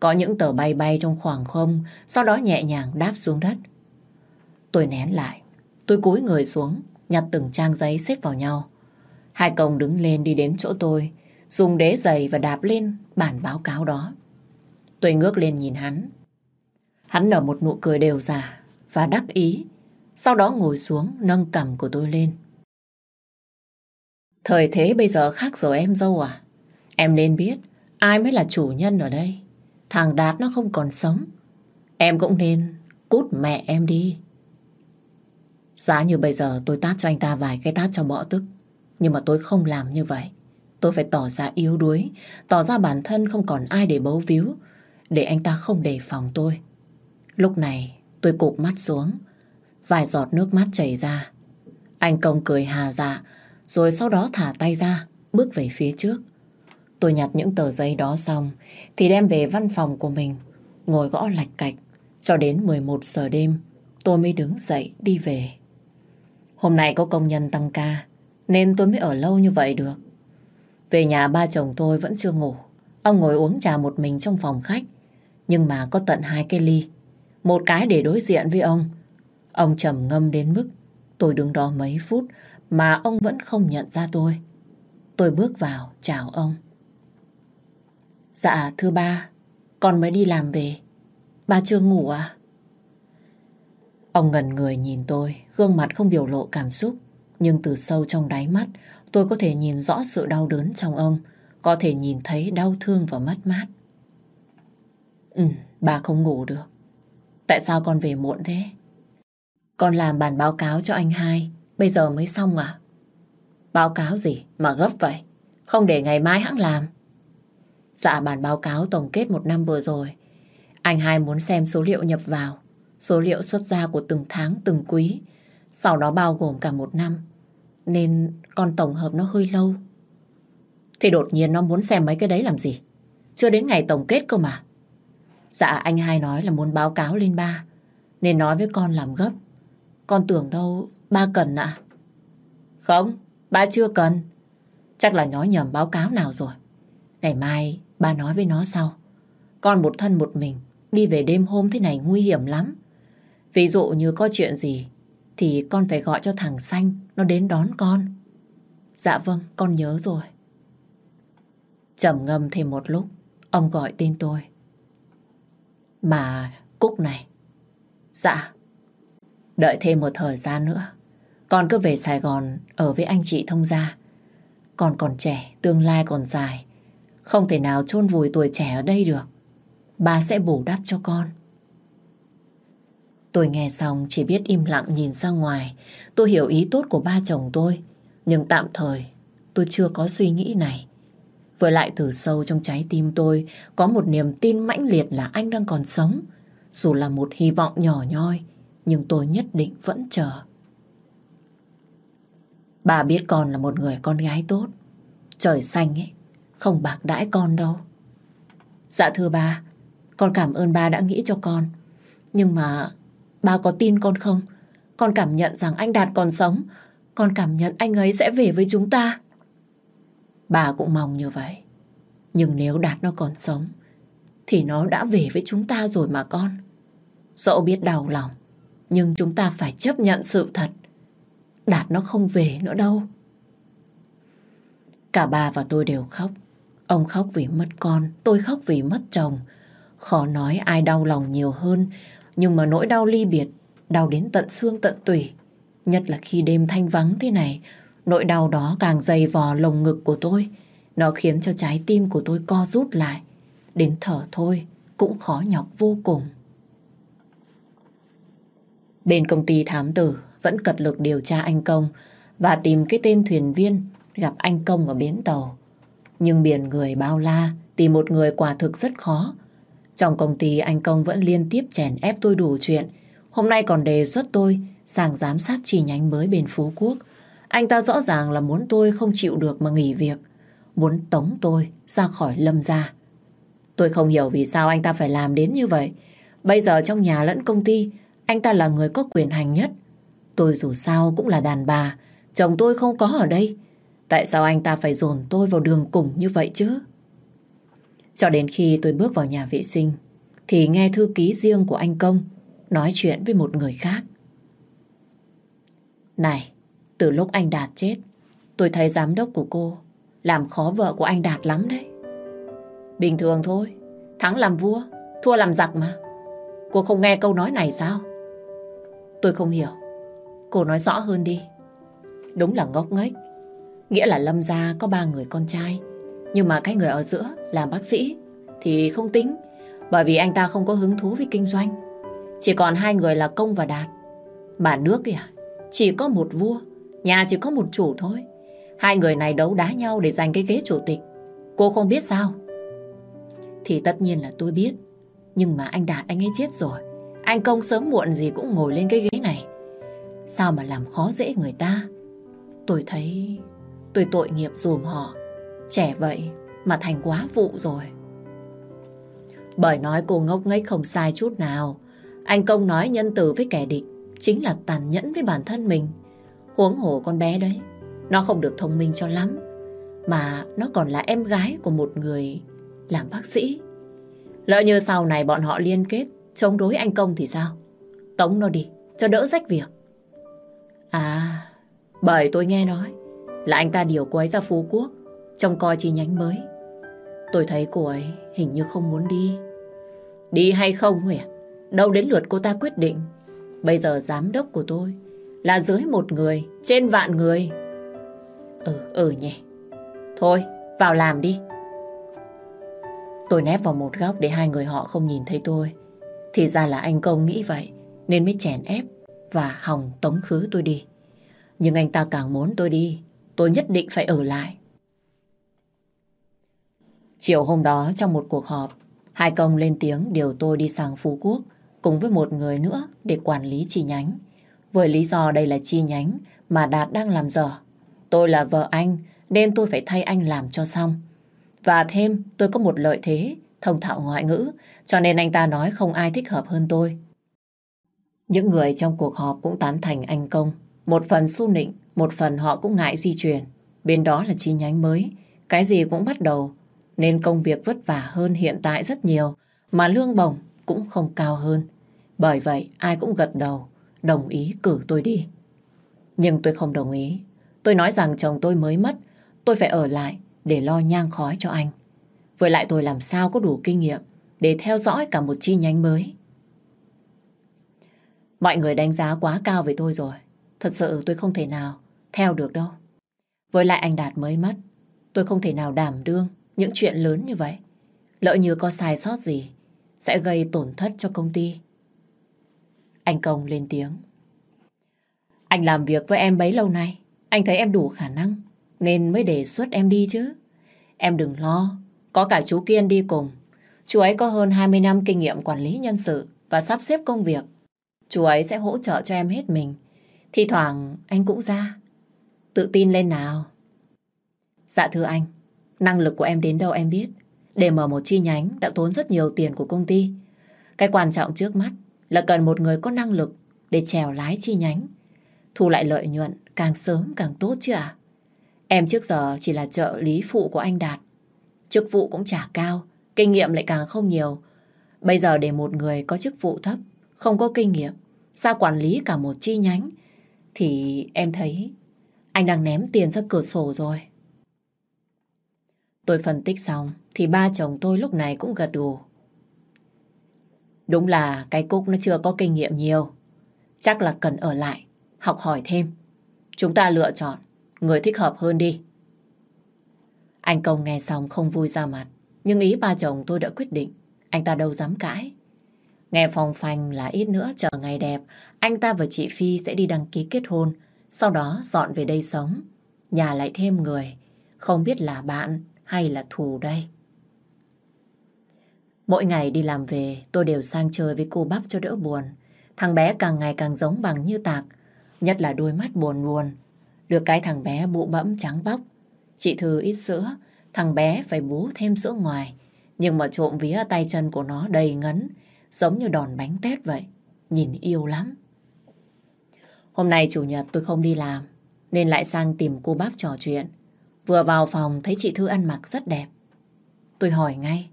Có những tờ bay bay trong khoảng không, sau đó nhẹ nhàng đáp xuống đất. Tôi nén lại, tôi cúi người xuống, nhặt từng trang giấy xếp vào nhau. Hai công đứng lên đi đến chỗ tôi, dùng đế giày và đạp lên bản báo cáo đó. Tôi ngước lên nhìn hắn. Hắn nở một nụ cười đều giả và đắc ý, sau đó ngồi xuống nâng cằm của tôi lên. Thời thế bây giờ khác rồi em dâu à? Em nên biết ai mới là chủ nhân ở đây. Thằng Đạt nó không còn sống. Em cũng nên cút mẹ em đi. Giá như bây giờ tôi tát cho anh ta vài cái tát cho bỏ tức. Nhưng mà tôi không làm như vậy. Tôi phải tỏ ra yếu đuối, tỏ ra bản thân không còn ai để bấu víu, để anh ta không đề phòng tôi. Lúc này tôi cụp mắt xuống, vài giọt nước mắt chảy ra. Anh công cười hà dạ, rồi sau đó thả tay ra, bước về phía trước. Tôi nhặt những tờ giấy đó xong, thì đem về văn phòng của mình, ngồi gõ lạch cạch, cho đến 11 giờ đêm, tôi mới đứng dậy đi về. Hôm nay có công nhân tăng ca, nên tôi mới ở lâu như vậy được. Về nhà ba chồng tôi vẫn chưa ngủ. Ông ngồi uống trà một mình trong phòng khách. Nhưng mà có tận hai cái ly. Một cái để đối diện với ông. Ông trầm ngâm đến mức tôi đứng đó mấy phút mà ông vẫn không nhận ra tôi. Tôi bước vào chào ông. Dạ thưa ba, con mới đi làm về. Ba chưa ngủ à? Ông ngần người nhìn tôi, gương mặt không biểu lộ cảm xúc. Nhưng từ sâu trong đáy mắt, tôi có thể nhìn rõ sự đau đớn trong ông, có thể nhìn thấy đau thương và mất mát. Ừ, bà không ngủ được. Tại sao con về muộn thế? Con làm bản báo cáo cho anh hai, bây giờ mới xong à? Báo cáo gì mà gấp vậy? Không để ngày mai hãng làm. Dạ bản báo cáo tổng kết một năm vừa rồi. Anh hai muốn xem số liệu nhập vào, số liệu xuất ra của từng tháng, từng quý, sau đó bao gồm cả một năm. Nên con tổng hợp nó hơi lâu. Thì đột nhiên nó muốn xem mấy cái đấy làm gì? Chưa đến ngày tổng kết cơ mà. Dạ anh hai nói là muốn báo cáo lên ba. Nên nói với con làm gấp. Con tưởng đâu ba cần ạ. Không, ba chưa cần. Chắc là nó nhầm báo cáo nào rồi. Ngày mai ba nói với nó sau. Con một thân một mình đi về đêm hôm thế này nguy hiểm lắm. Ví dụ như có chuyện gì thì con phải gọi cho thằng Xanh nó đến đón con. Dạ vâng, con nhớ rồi. trầm ngâm thêm một lúc, ông gọi tên tôi. Mà Cúc này. Dạ. Đợi thêm một thời gian nữa. Con cứ về Sài Gòn ở với anh chị thông gia. Con còn trẻ, tương lai còn dài. Không thể nào chôn vùi tuổi trẻ ở đây được. Bà sẽ bù đắp cho con. Tôi nghe xong chỉ biết im lặng nhìn ra ngoài. Tôi hiểu ý tốt của ba chồng tôi. Nhưng tạm thời tôi chưa có suy nghĩ này. Với lại từ sâu trong trái tim tôi có một niềm tin mãnh liệt là anh đang còn sống. Dù là một hy vọng nhỏ nhoi, nhưng tôi nhất định vẫn chờ. Bà biết con là một người con gái tốt. Trời xanh ấy, không bạc đãi con đâu. Dạ thưa bà con cảm ơn ba đã nghĩ cho con. Nhưng mà Ba có tin con không? Con cảm nhận rằng anh Đạt còn sống. Con cảm nhận anh ấy sẽ về với chúng ta. Bà cũng mong như vậy. Nhưng nếu Đạt nó còn sống, thì nó đã về với chúng ta rồi mà con. Dẫu biết đau lòng, nhưng chúng ta phải chấp nhận sự thật. Đạt nó không về nữa đâu. Cả bà và tôi đều khóc. Ông khóc vì mất con, tôi khóc vì mất chồng. Khó nói ai đau lòng nhiều hơn nhưng mà nỗi đau ly biệt, đau đến tận xương tận tủy. Nhất là khi đêm thanh vắng thế này, nỗi đau đó càng dày vò lồng ngực của tôi. Nó khiến cho trái tim của tôi co rút lại. Đến thở thôi cũng khó nhọc vô cùng. Bên công ty thám tử vẫn cật lực điều tra anh Công và tìm cái tên thuyền viên gặp anh Công ở bến tàu. Nhưng biển người bao la, tìm một người quả thực rất khó. Trong công ty anh Công vẫn liên tiếp chèn ép tôi đủ chuyện. Hôm nay còn đề xuất tôi sang giám sát chi nhánh mới bên Phú Quốc. Anh ta rõ ràng là muốn tôi không chịu được mà nghỉ việc. Muốn tống tôi ra khỏi lâm gia. Tôi không hiểu vì sao anh ta phải làm đến như vậy. Bây giờ trong nhà lẫn công ty, anh ta là người có quyền hành nhất. Tôi dù sao cũng là đàn bà, chồng tôi không có ở đây. Tại sao anh ta phải dồn tôi vào đường cùng như vậy chứ? Cho đến khi tôi bước vào nhà vệ sinh, thì nghe thư ký riêng của anh Công nói chuyện với một người khác. Này, từ lúc anh Đạt chết, tôi thấy giám đốc của cô làm khó vợ của anh Đạt lắm đấy. Bình thường thôi, thắng làm vua, thua làm giặc mà. Cô không nghe câu nói này sao? Tôi không hiểu. Cô nói rõ hơn đi. Đúng là ngốc nghếch. Nghĩa là Lâm gia có ba người con trai. Nhưng mà cái người ở giữa làm bác sĩ thì không tính. Bởi vì anh ta không có hứng thú với kinh doanh. Chỉ còn hai người là Công và Đạt. Mà nước kìa, chỉ có một vua. Nhà chỉ có một chủ thôi. Hai người này đấu đá nhau để giành cái ghế chủ tịch. Cô không biết sao? Thì tất nhiên là tôi biết. Nhưng mà anh Đạt anh ấy chết rồi. Anh Công sớm muộn gì cũng ngồi lên cái ghế này. Sao mà làm khó dễ người ta? Tôi thấy tôi tội nghiệp dùm họ. Trẻ vậy mà thành quá phụ rồi. Bởi nói cô ngốc nghếch không sai chút nào. Anh Công nói nhân từ với kẻ địch chính là tàn nhẫn với bản thân mình. Huống hồ con bé đấy, nó không được thông minh cho lắm. Mà nó còn là em gái của một người làm bác sĩ. Lỡ như sau này bọn họ liên kết chống đối anh Công thì sao? Tống nó đi, cho đỡ rách việc. À, bởi tôi nghe nói là anh ta điều cô ấy ra Phú Quốc trông coi chi nhánh mới. Tôi thấy cô ấy hình như không muốn đi. Đi hay không hả Đâu đến lượt cô ta quyết định. Bây giờ giám đốc của tôi là dưới một người, trên vạn người. Ừ, ừ nhỉ. Thôi, vào làm đi. Tôi nép vào một góc để hai người họ không nhìn thấy tôi. Thì ra là anh Công nghĩ vậy, nên mới chèn ép và hòng tống khứ tôi đi. Nhưng anh ta càng muốn tôi đi, tôi nhất định phải ở lại. Chiều hôm đó trong một cuộc họp, hai công lên tiếng điều tôi đi sang Phú Quốc cùng với một người nữa để quản lý chi nhánh. Với lý do đây là chi nhánh mà Đạt đang làm dở. Tôi là vợ anh nên tôi phải thay anh làm cho xong. Và thêm tôi có một lợi thế thông thạo ngoại ngữ cho nên anh ta nói không ai thích hợp hơn tôi. Những người trong cuộc họp cũng tán thành anh Công. Một phần su nịnh, một phần họ cũng ngại di chuyển. Bên đó là chi nhánh mới. Cái gì cũng bắt đầu. Nên công việc vất vả hơn hiện tại rất nhiều. Mà lương bổng cũng không cao hơn. Bởi vậy ai cũng gật đầu, đồng ý cử tôi đi. Nhưng tôi không đồng ý. Tôi nói rằng chồng tôi mới mất. Tôi phải ở lại để lo nhang khói cho anh. Với lại tôi làm sao có đủ kinh nghiệm để theo dõi cả một chi nhánh mới. Mọi người đánh giá quá cao về tôi rồi. Thật sự tôi không thể nào theo được đâu. Với lại anh Đạt mới mất, tôi không thể nào đảm đương những chuyện lớn như vậy. Lỡ như có sai sót gì, sẽ gây tổn thất cho công ty. Anh Công lên tiếng. Anh làm việc với em bấy lâu nay, anh thấy em đủ khả năng, nên mới đề xuất em đi chứ. Em đừng lo, có cả chú Kiên đi cùng. Chú ấy có hơn 20 năm kinh nghiệm quản lý nhân sự và sắp xếp công việc. Chú ấy sẽ hỗ trợ cho em hết mình. Thì thoảng anh cũng ra. Tự tin lên nào. Dạ thưa anh, năng lực của em đến đâu em biết. Để mở một chi nhánh đã tốn rất nhiều tiền của công ty. Cái quan trọng trước mắt là cần một người có năng lực để trèo lái chi nhánh. Thu lại lợi nhuận càng sớm càng tốt chứ ạ. Em trước giờ chỉ là trợ lý phụ của anh Đạt. Chức vụ cũng chả cao, kinh nghiệm lại càng không nhiều. Bây giờ để một người có chức vụ thấp, không có kinh nghiệm, ra quản lý cả một chi nhánh, thì em thấy anh đang ném tiền ra cửa sổ rồi. Tôi phân tích xong, thì ba chồng tôi lúc này cũng gật gù. Đúng là cái Cúc nó chưa có kinh nghiệm nhiều. Chắc là cần ở lại, học hỏi thêm. Chúng ta lựa chọn người thích hợp hơn đi. Anh Công nghe xong không vui ra mặt, nhưng ý ba chồng tôi đã quyết định, anh ta đâu dám cãi. Nghe phong phanh là ít nữa chờ ngày đẹp, anh ta và chị Phi sẽ đi đăng ký kết hôn, sau đó dọn về đây sống. Nhà lại thêm người, không biết là bạn hay là thù đây. Mỗi ngày đi làm về, tôi đều sang chơi với cô bắp cho đỡ buồn. Thằng bé càng ngày càng giống bằng như tạc, nhất là đôi mắt buồn buồn. Được cái thằng bé bụ bẫm trắng bóc. Chị Thư ít sữa, thằng bé phải bú thêm sữa ngoài. Nhưng mà trộm vía tay chân của nó đầy ngấn, giống như đòn bánh tét vậy. Nhìn yêu lắm. Hôm nay chủ nhật tôi không đi làm, nên lại sang tìm cô bác trò chuyện. Vừa vào phòng thấy chị Thư ăn mặc rất đẹp. Tôi hỏi ngay.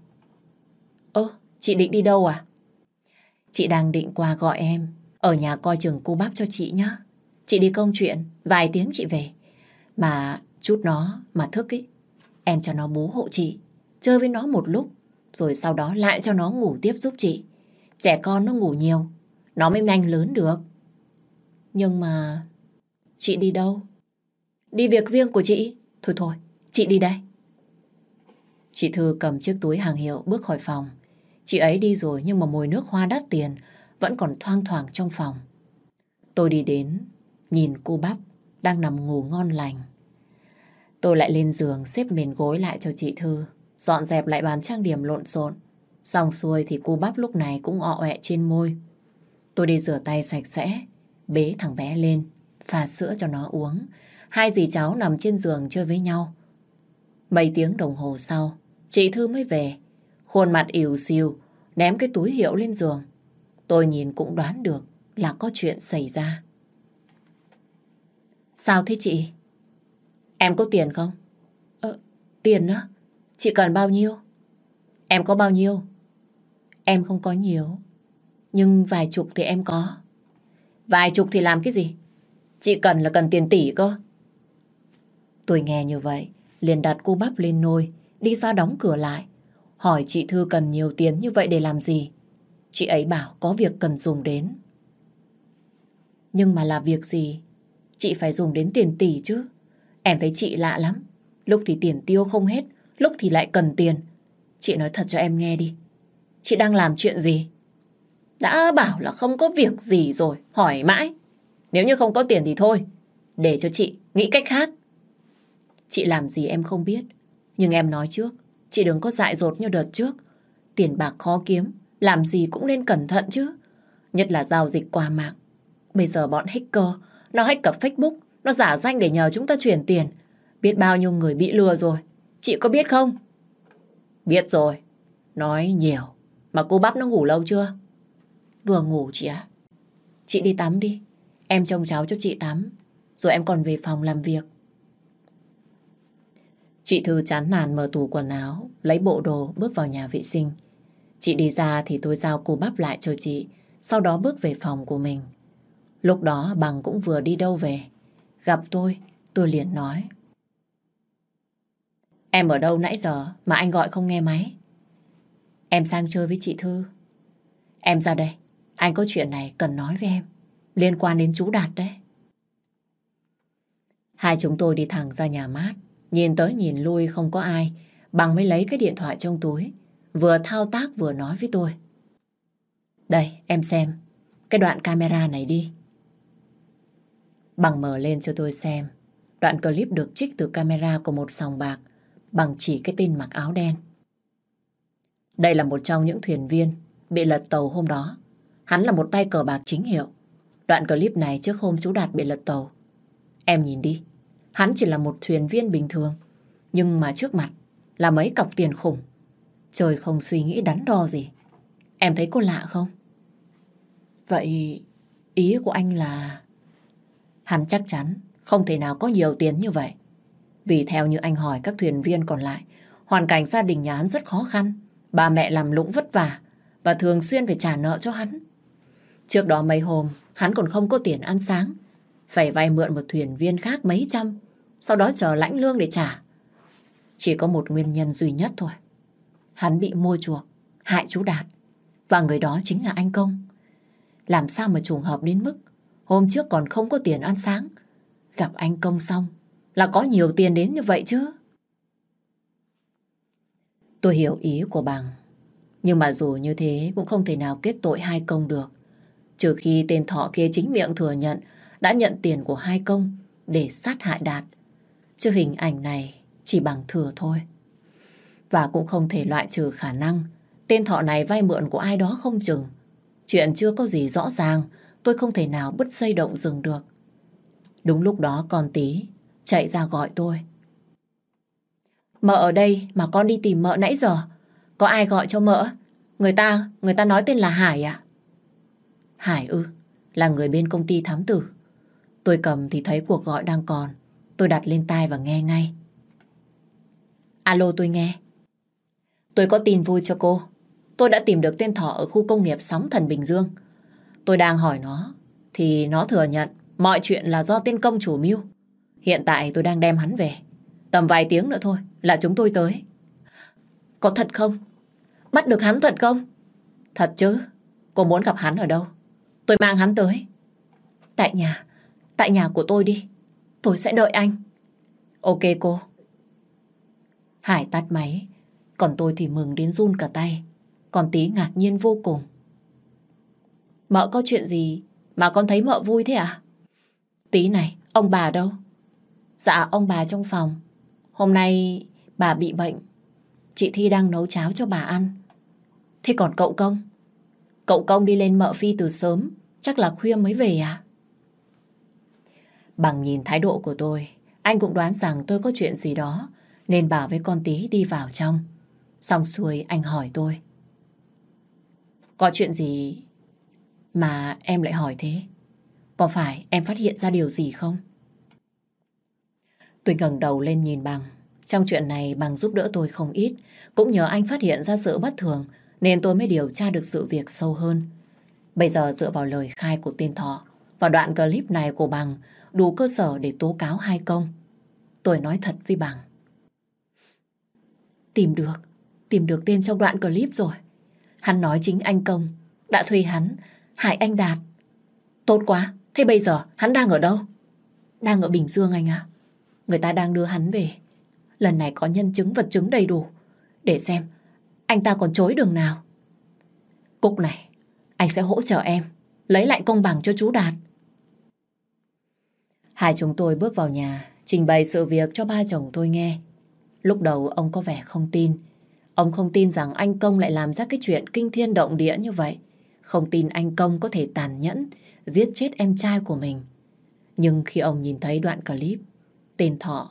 Ơ, chị định đi đâu à? Chị đang định qua gọi em, ở nhà coi trường cô bắp cho chị nhá. Chị đi công chuyện, vài tiếng chị về. Mà chút nó mà thức ý, em cho nó bú hộ chị, chơi với nó một lúc, rồi sau đó lại cho nó ngủ tiếp giúp chị. Trẻ con nó ngủ nhiều, nó mới nhanh lớn được. Nhưng mà... Chị đi đâu? Đi việc riêng của chị. Thôi thôi, chị đi đây. Chị Thư cầm chiếc túi hàng hiệu bước khỏi phòng. Chị ấy đi rồi nhưng mà mùi nước hoa đắt tiền vẫn còn thoang thoảng trong phòng. Tôi đi đến, nhìn cô bắp đang nằm ngủ ngon lành. Tôi lại lên giường xếp mền gối lại cho chị Thư, dọn dẹp lại bàn trang điểm lộn xộn. Xong xuôi thì cô bắp lúc này cũng ọ ẹ trên môi. Tôi đi rửa tay sạch sẽ, bế thằng bé lên, pha sữa cho nó uống. Hai dì cháu nằm trên giường chơi với nhau. Mấy tiếng đồng hồ sau, chị Thư mới về. Khuôn mặt ỉu xìu, ném cái túi hiệu lên giường. Tôi nhìn cũng đoán được là có chuyện xảy ra. Sao thế chị? Em có tiền không? Ờ, tiền á? Chị cần bao nhiêu? Em có bao nhiêu? Em không có nhiều. Nhưng vài chục thì em có. Vài chục thì làm cái gì? Chị cần là cần tiền tỷ cơ. Tôi nghe như vậy, liền đặt cô bắp lên nôi, đi ra đóng cửa lại. Hỏi chị Thư cần nhiều tiền như vậy để làm gì? Chị ấy bảo có việc cần dùng đến. Nhưng mà là việc gì? Chị phải dùng đến tiền tỷ chứ. Em thấy chị lạ lắm. Lúc thì tiền tiêu không hết, lúc thì lại cần tiền. Chị nói thật cho em nghe đi. Chị đang làm chuyện gì? Đã bảo là không có việc gì rồi, hỏi mãi. Nếu như không có tiền thì thôi, để cho chị nghĩ cách khác. Chị làm gì em không biết, nhưng em nói trước, chị đừng có dại dột như đợt trước. Tiền bạc khó kiếm, làm gì cũng nên cẩn thận chứ. Nhất là giao dịch qua mạng. Bây giờ bọn hacker, nó hack cả Facebook, nó giả danh để nhờ chúng ta chuyển tiền. Biết bao nhiêu người bị lừa rồi. Chị có biết không? Biết rồi. Nói nhiều. Mà cô bắp nó ngủ lâu chưa? Vừa ngủ chị ạ. Chị đi tắm đi. Em trông cháu cho chị tắm. Rồi em còn về phòng làm việc. Chị Thư chán nản mở tủ quần áo, lấy bộ đồ bước vào nhà vệ sinh. Chị đi ra thì tôi giao cô bắp lại cho chị, sau đó bước về phòng của mình. Lúc đó bằng cũng vừa đi đâu về. Gặp tôi, tôi liền nói. Em ở đâu nãy giờ mà anh gọi không nghe máy? Em sang chơi với chị Thư. Em ra đây, anh có chuyện này cần nói với em. Liên quan đến chú Đạt đấy. Hai chúng tôi đi thẳng ra nhà mát. Nhìn tới nhìn lui không có ai. Bằng mới lấy cái điện thoại trong túi. Vừa thao tác vừa nói với tôi. Đây, em xem. Cái đoạn camera này đi. Bằng mở lên cho tôi xem. Đoạn clip được trích từ camera của một sòng bạc. Bằng chỉ cái tên mặc áo đen. Đây là một trong những thuyền viên bị lật tàu hôm đó. Hắn là một tay cờ bạc chính hiệu. Đoạn clip này trước hôm chú Đạt bị lật tàu. Em nhìn đi, hắn chỉ là một thuyền viên bình thường. Nhưng mà trước mặt là mấy cọc tiền khủng. Trời không suy nghĩ đắn đo gì. Em thấy cô lạ không? Vậy ý của anh là... Hắn chắc chắn không thể nào có nhiều tiền như vậy. Vì theo như anh hỏi các thuyền viên còn lại, hoàn cảnh gia đình nhà hắn rất khó khăn. Bà mẹ làm lũng vất vả và thường xuyên phải trả nợ cho hắn. Trước đó mấy hôm, hắn còn không có tiền ăn sáng. Phải vay mượn một thuyền viên khác mấy trăm, sau đó chờ lãnh lương để trả. Chỉ có một nguyên nhân duy nhất thôi. Hắn bị mua chuộc, hại chú Đạt. Và người đó chính là anh Công. Làm sao mà trùng hợp đến mức hôm trước còn không có tiền ăn sáng. Gặp anh Công xong là có nhiều tiền đến như vậy chứ. Tôi hiểu ý của bằng. Nhưng mà dù như thế cũng không thể nào kết tội hai công được. Trừ khi tên thọ kia chính miệng thừa nhận đã nhận tiền của hai công để sát hại Đạt. Chứ hình ảnh này chỉ bằng thừa thôi. Và cũng không thể loại trừ khả năng tên thọ này vay mượn của ai đó không chừng. Chuyện chưa có gì rõ ràng, tôi không thể nào bứt dây động dừng được. Đúng lúc đó con tí chạy ra gọi tôi. Mợ ở đây mà con đi tìm mợ nãy giờ. Có ai gọi cho mợ? Người ta, người ta nói tên là Hải à? Hải ư, là người bên công ty thám tử. Tôi cầm thì thấy cuộc gọi đang còn. Tôi đặt lên tai và nghe ngay. Alo tôi nghe. Tôi có tin vui cho cô. tôi đã tìm được tên Thọ ở khu công nghiệp Sóng Thần Bình Dương. Tôi đang hỏi nó, thì nó thừa nhận mọi chuyện là do tên công chủ mưu. Hiện tại tôi đang đem hắn về. Tầm vài tiếng nữa thôi là chúng tôi tới. Có thật không? Bắt được hắn thật không? Thật chứ. Cô muốn gặp hắn ở đâu? Tôi mang hắn tới. Tại nhà. Tại nhà của tôi đi. Tôi sẽ đợi anh. Ok cô. Hải tắt máy. Còn tôi thì mừng đến run cả tay. Còn tí ngạc nhiên vô cùng. Mợ có chuyện gì mà con thấy mợ vui thế à? Tí này, ông bà đâu? Dạ, ông bà trong phòng. Hôm nay bà bị bệnh. Chị Thi đang nấu cháo cho bà ăn. Thế còn cậu công? Cậu công đi lên mợ phi từ sớm. Chắc là khuya mới về à? Bằng nhìn thái độ của tôi, anh cũng đoán rằng tôi có chuyện gì đó, nên bảo với con tí đi vào trong. Xong xuôi anh hỏi tôi. Có chuyện gì mà em lại hỏi thế? Có phải em phát hiện ra điều gì không? Tôi ngẩng đầu lên nhìn bằng. Trong chuyện này bằng giúp đỡ tôi không ít. Cũng nhờ anh phát hiện ra sự bất thường nên tôi mới điều tra được sự việc sâu hơn. Bây giờ dựa vào lời khai của tên Thọ và đoạn clip này của bằng đủ cơ sở để tố cáo hai công. Tôi nói thật với bằng. Tìm được, tìm được tên trong đoạn clip rồi. Hắn nói chính anh Công đã thuê hắn hại anh Đạt. Tốt quá, thế bây giờ hắn đang ở đâu? Đang ở Bình Dương anh ạ. Người ta đang đưa hắn về. Lần này có nhân chứng vật chứng đầy đủ. Để xem, anh ta còn chối đường nào. Cúc này, anh sẽ hỗ trợ em, lấy lại công bằng cho chú Đạt. Hai chúng tôi bước vào nhà, trình bày sự việc cho ba chồng tôi nghe. Lúc đầu ông có vẻ không tin. Ông không tin rằng anh Công lại làm ra cái chuyện kinh thiên động địa như vậy. Không tin anh Công có thể tàn nhẫn, giết chết em trai của mình. Nhưng khi ông nhìn thấy đoạn clip, tên Thọ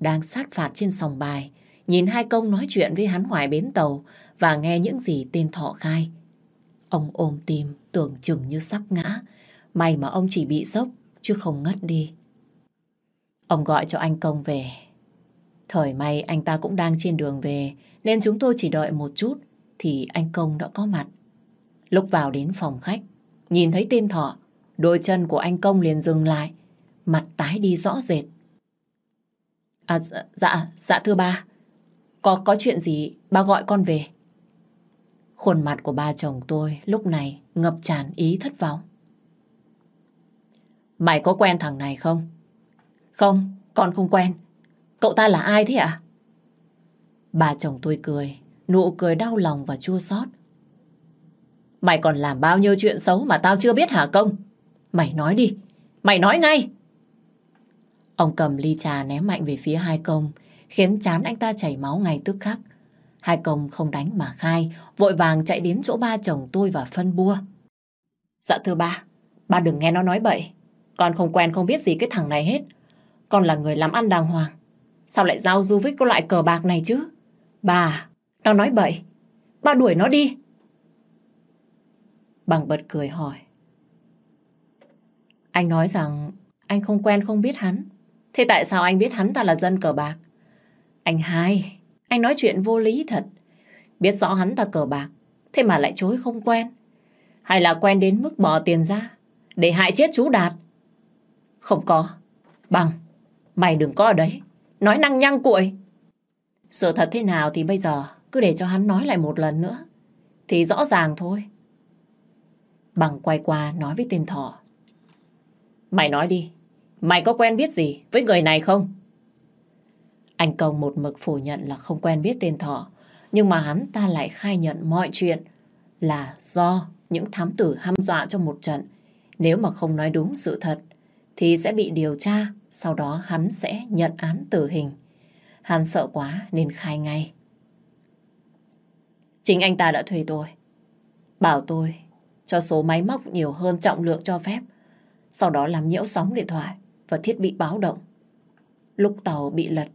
đang sát phạt trên sòng bài, nhìn hai công nói chuyện với hắn ngoài bến tàu và nghe những gì tên Thọ khai. Ông ôm tim tưởng chừng như sắp ngã, may mà ông chỉ bị sốc chứ không ngất đi. Ông gọi cho anh Công về. Thời may anh ta cũng đang trên đường về nên chúng tôi chỉ đợi một chút thì anh Công đã có mặt. Lúc vào đến phòng khách, nhìn thấy tên Thọ, đôi chân của anh Công liền dừng lại, mặt tái đi rõ rệt. À dạ, dạ, dạ thưa ba, có có chuyện gì ba gọi con về? Khuôn mặt của ba chồng tôi lúc này ngập tràn ý thất vọng. Mày có quen thằng này không? Không, con không quen. Cậu ta là ai thế ạ? Bà chồng tôi cười, nụ cười đau lòng và chua xót. Mày còn làm bao nhiêu chuyện xấu mà tao chưa biết hả công? Mày nói đi, mày nói ngay. Ông cầm ly trà ném mạnh về phía hai công, khiến chán anh ta chảy máu ngay tức khắc. Hai công không đánh mà khai, vội vàng chạy đến chỗ ba chồng tôi và phân bua. Dạ thưa ba, ba đừng nghe nó nói bậy. Con không quen không biết gì cái thằng này hết. Con là người làm ăn đàng hoàng. Sao lại giao du với cái loại cờ bạc này chứ? Bà, nó nói bậy. bà đuổi nó đi. Bằng bật cười hỏi. Anh nói rằng anh không quen không biết hắn. Thế tại sao anh biết hắn ta là dân cờ bạc? Anh hai, anh nói chuyện vô lý thật. Biết rõ hắn ta cờ bạc, thế mà lại chối không quen. Hay là quen đến mức bỏ tiền ra để hại chết chú Đạt? Không có. Bằng, mày đừng có ở đấy. Nói năng nhăng cuội. Sự thật thế nào thì bây giờ cứ để cho hắn nói lại một lần nữa. Thì rõ ràng thôi. Bằng quay qua nói với tên thỏ. Mày nói đi, mày có quen biết gì với người này không? Anh Công một mực phủ nhận là không quen biết tên thỏ, nhưng mà hắn ta lại khai nhận mọi chuyện là do những thám tử hăm dọa trong một trận. Nếu mà không nói đúng sự thật, thì sẽ bị điều tra, sau đó hắn sẽ nhận án tử hình. Hắn sợ quá nên khai ngay. Chính anh ta đã thuê tôi. Bảo tôi cho số máy móc nhiều hơn trọng lượng cho phép. Sau đó làm nhiễu sóng điện thoại và thiết bị báo động. Lúc tàu bị lật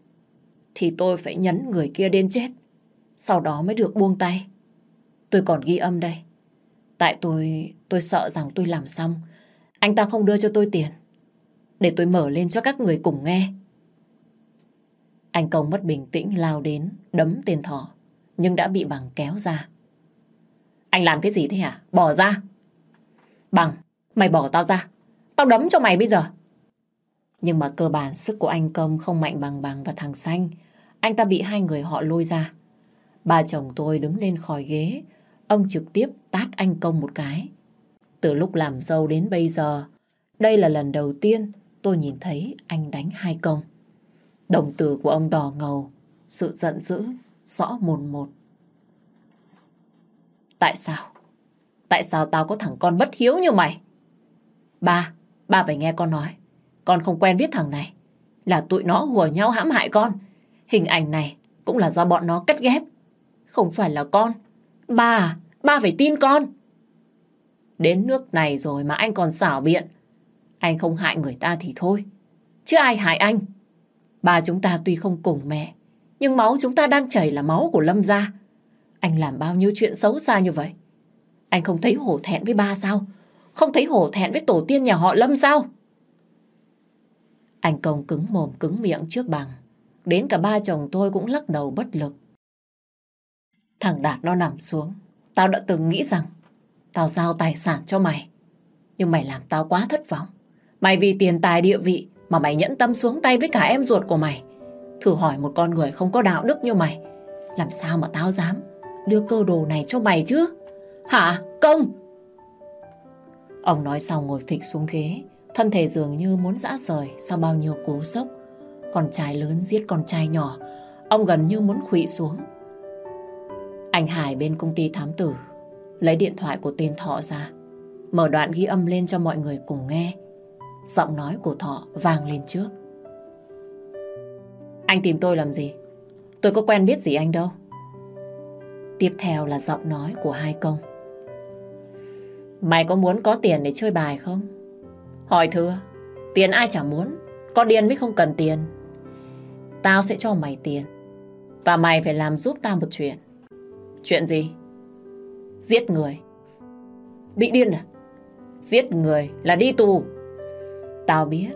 thì tôi phải nhấn người kia đến chết. Sau đó mới được buông tay. Tôi còn ghi âm đây. Tại tôi, tôi sợ rằng tôi làm xong. Anh ta không đưa cho tôi tiền. Để tôi mở lên cho các người cùng nghe. Anh Công mất bình tĩnh lao đến, đấm tên thỏ. Nhưng đã bị bằng kéo ra. Anh làm cái gì thế hả? Bỏ ra. Bằng, mày bỏ tao ra. Tao đấm cho mày bây giờ. Nhưng mà cơ bản sức của anh Công không mạnh bằng bằng và thằng Xanh. Anh ta bị hai người họ lôi ra. Ba chồng tôi đứng lên khỏi ghế. Ông trực tiếp tát anh Công một cái. Từ lúc làm dâu đến bây giờ, đây là lần đầu tiên tôi nhìn thấy anh đánh hai công. Đồng tử của ông đỏ ngầu, sự giận dữ, rõ mồn một. Tại sao? Tại sao tao có thằng con bất hiếu như mày? Ba, ba phải nghe con nói. Con không quen biết thằng này. Là tụi nó hùa nhau hãm hại con. Hình ảnh này cũng là do bọn nó cắt ghép. Không phải là con. Ba ba phải tin con. Đến nước này rồi mà anh còn xảo biện. Anh không hại người ta thì thôi. Chứ ai hại anh? Ba chúng ta tuy không cùng mẹ, nhưng máu chúng ta đang chảy là máu của Lâm gia. Anh làm bao nhiêu chuyện xấu xa như vậy? Anh không thấy hổ thẹn với ba sao? Không thấy hổ thẹn với tổ tiên nhà họ Lâm sao? Anh Công cứng mồm cứng miệng trước bằng. Đến cả ba chồng tôi cũng lắc đầu bất lực. Thằng Đạt nó nằm xuống. Tao đã từng nghĩ rằng tao giao tài sản cho mày. Nhưng mày làm tao quá thất vọng. Mày vì tiền tài địa vị mà mày nhẫn tâm xuống tay với cả em ruột của mày. Thử hỏi một con người không có đạo đức như mày. Làm sao mà tao dám đưa cơ đồ này cho mày chứ? Hả? Công! Ông nói xong ngồi phịch xuống ghế. Thân thể dường như muốn dã rời sau bao nhiêu cú sốc. Con trai lớn giết con trai nhỏ. Ông gần như muốn khụy xuống. Anh Hải bên công ty thám tử lấy điện thoại của tên Thọ ra. Mở đoạn ghi âm lên cho mọi người cùng nghe. Giọng nói của Thọ vang lên trước. Anh tìm tôi làm gì? Tôi có quen biết gì anh đâu. Tiếp theo là giọng nói của hai công. Mày có muốn có tiền để chơi bài không? Hỏi thưa, tiền ai chẳng muốn, có điên mới không cần tiền. Tao sẽ cho mày tiền. Và mày phải làm giúp tao một chuyện. Chuyện gì? Giết người. Bị điên à? Giết người là đi tù. Tao biết.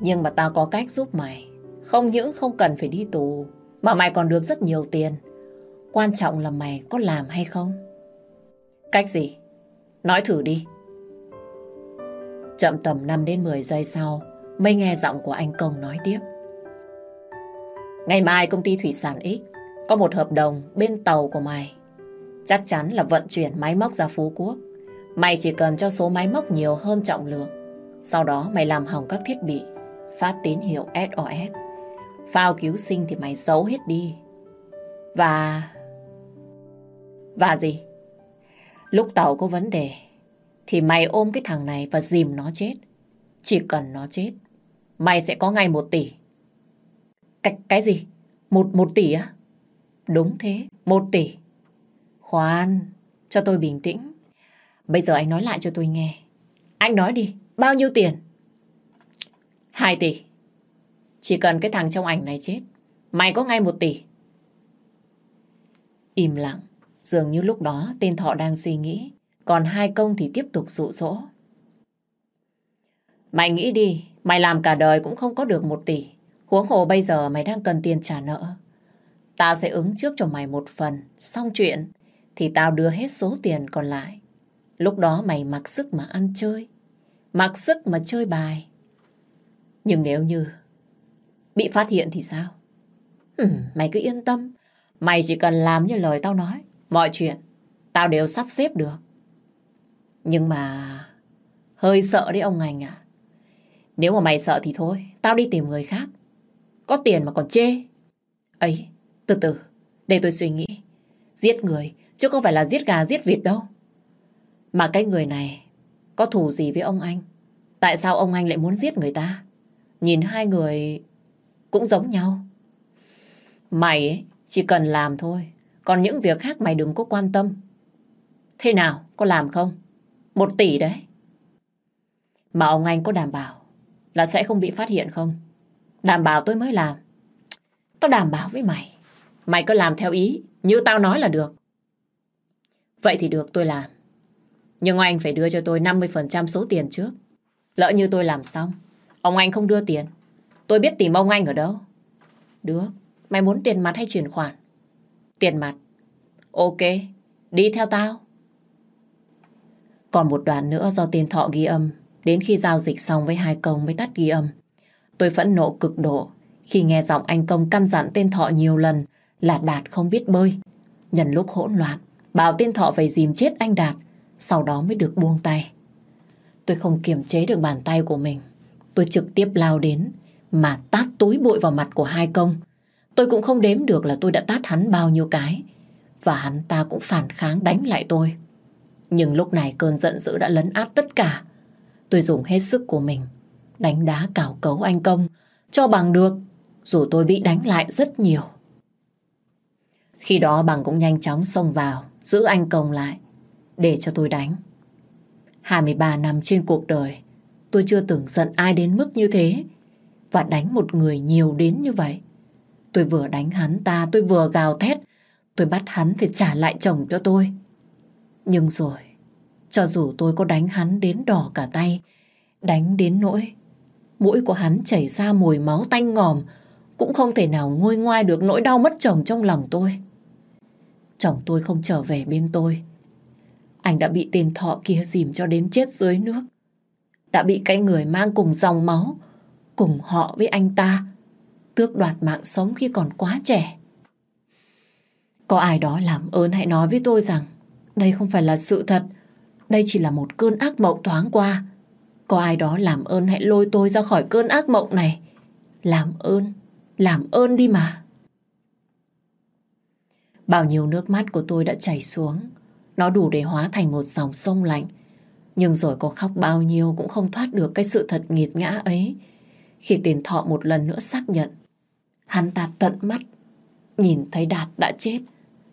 Nhưng mà tao có cách giúp mày. Không những không cần phải đi tù, mà mày còn được rất nhiều tiền. Quan trọng là mày có làm hay không. Cách gì? Nói thử đi. Chậm tầm 5 đến 10 giây sau, mới nghe giọng của anh Công nói tiếp. Ngày mai công ty Thủy sản X có một hợp đồng bên tàu của mày. Chắc chắn là vận chuyển máy móc ra Phú Quốc. Mày chỉ cần cho số máy móc nhiều hơn trọng lượng. Sau đó mày làm hỏng các thiết bị, phát tín hiệu SOS. Phao cứu sinh thì mày giấu hết đi. Và... Và gì? Lúc tàu có vấn đề, thì mày ôm cái thằng này và dìm nó chết. Chỉ cần nó chết, mày sẽ có ngay một tỷ. Cái, cái gì? Một, một tỷ á? Đúng thế, một tỷ. Khoan, cho tôi bình tĩnh. Bây giờ anh nói lại cho tôi nghe. Anh nói đi, bao nhiêu tiền? Hai tỷ. Chỉ cần cái thằng trong ảnh này chết, mày có ngay một tỷ. Im lặng, dường như lúc đó tên thọ đang suy nghĩ, còn hai công thì tiếp tục dụ dỗ. Mày nghĩ đi, mày làm cả đời cũng không có được một tỷ. Huống hồ bây giờ mày đang cần tiền trả nợ. Tao sẽ ứng trước cho mày một phần, xong chuyện, thì tao đưa hết số tiền còn lại. Lúc đó mày mặc sức mà ăn chơi, mặc sức mà chơi bài. Nhưng nếu như bị phát hiện thì sao? Ừ, mày cứ yên tâm, mày chỉ cần làm như lời tao nói, mọi chuyện tao đều sắp xếp được. Nhưng mà hơi sợ đấy ông Ngành à. Nếu mà mày sợ thì thôi, tao đi tìm người khác. Có tiền mà còn chê. ấy từ từ, để tôi suy nghĩ. Giết người, chứ không phải là giết gà giết vịt đâu. Mà cái người này có thù gì với ông anh? Tại sao ông anh lại muốn giết người ta? Nhìn hai người cũng giống nhau. Mày ấy, chỉ cần làm thôi. Còn những việc khác mày đừng có quan tâm. Thế nào, có làm không? Một tỷ đấy. Mà ông anh có đảm bảo là sẽ không bị phát hiện không? Đảm bảo tôi mới làm. Tao đảm bảo với mày. Mày cứ làm theo ý, như tao nói là được. Vậy thì được tôi làm. Nhưng anh phải đưa cho tôi 50% số tiền trước. Lỡ như tôi làm xong, ông anh không đưa tiền. Tôi biết tìm ông anh ở đâu. Được, mày muốn tiền mặt hay chuyển khoản? Tiền mặt. Ok, đi theo tao. Còn một đoạn nữa do tên thọ ghi âm, đến khi giao dịch xong với hai công mới tắt ghi âm. Tôi phẫn nộ cực độ khi nghe giọng anh công căn dặn tên thọ nhiều lần là Đạt không biết bơi. Nhân lúc hỗn loạn, bảo tên thọ phải dìm chết anh Đạt, sau đó mới được buông tay. Tôi không kiềm chế được bàn tay của mình. Tôi trực tiếp lao đến, mà tát túi bụi vào mặt của hai công. Tôi cũng không đếm được là tôi đã tát hắn bao nhiêu cái. Và hắn ta cũng phản kháng đánh lại tôi. Nhưng lúc này cơn giận dữ đã lấn át tất cả. Tôi dùng hết sức của mình. Đánh đá cào cấu anh công. Cho bằng được. Dù tôi bị đánh lại rất nhiều. Khi đó bằng cũng nhanh chóng xông vào. Giữ anh công lại. Để cho tôi đánh. 23 năm trên cuộc đời. Tôi chưa từng giận ai đến mức như thế. Và đánh một người nhiều đến như vậy. Tôi vừa đánh hắn ta, tôi vừa gào thét. Tôi bắt hắn phải trả lại chồng cho tôi. Nhưng rồi, cho dù tôi có đánh hắn đến đỏ cả tay, đánh đến nỗi, mũi của hắn chảy ra mùi máu tanh ngòm, cũng không thể nào nguôi ngoai được nỗi đau mất chồng trong lòng tôi. Chồng tôi không trở về bên tôi. Anh đã bị tên thọ kia dìm cho đến chết dưới nước. Đã bị cái người mang cùng dòng máu, cùng họ với anh ta, tước đoạt mạng sống khi còn quá trẻ. Có ai đó làm ơn hãy nói với tôi rằng đây không phải là sự thật. Đây chỉ là một cơn ác mộng thoáng qua. Có ai đó làm ơn hãy lôi tôi ra khỏi cơn ác mộng này. Làm ơn, làm ơn đi mà. Bao nhiêu nước mắt của tôi đã chảy xuống. Nó đủ để hóa thành một dòng sông lạnh. Nhưng rồi có khóc bao nhiêu cũng không thoát được cái sự thật nghiệt ngã ấy. Khi tiền thọ một lần nữa xác nhận, hắn ta tận mắt, nhìn thấy Đạt đã chết.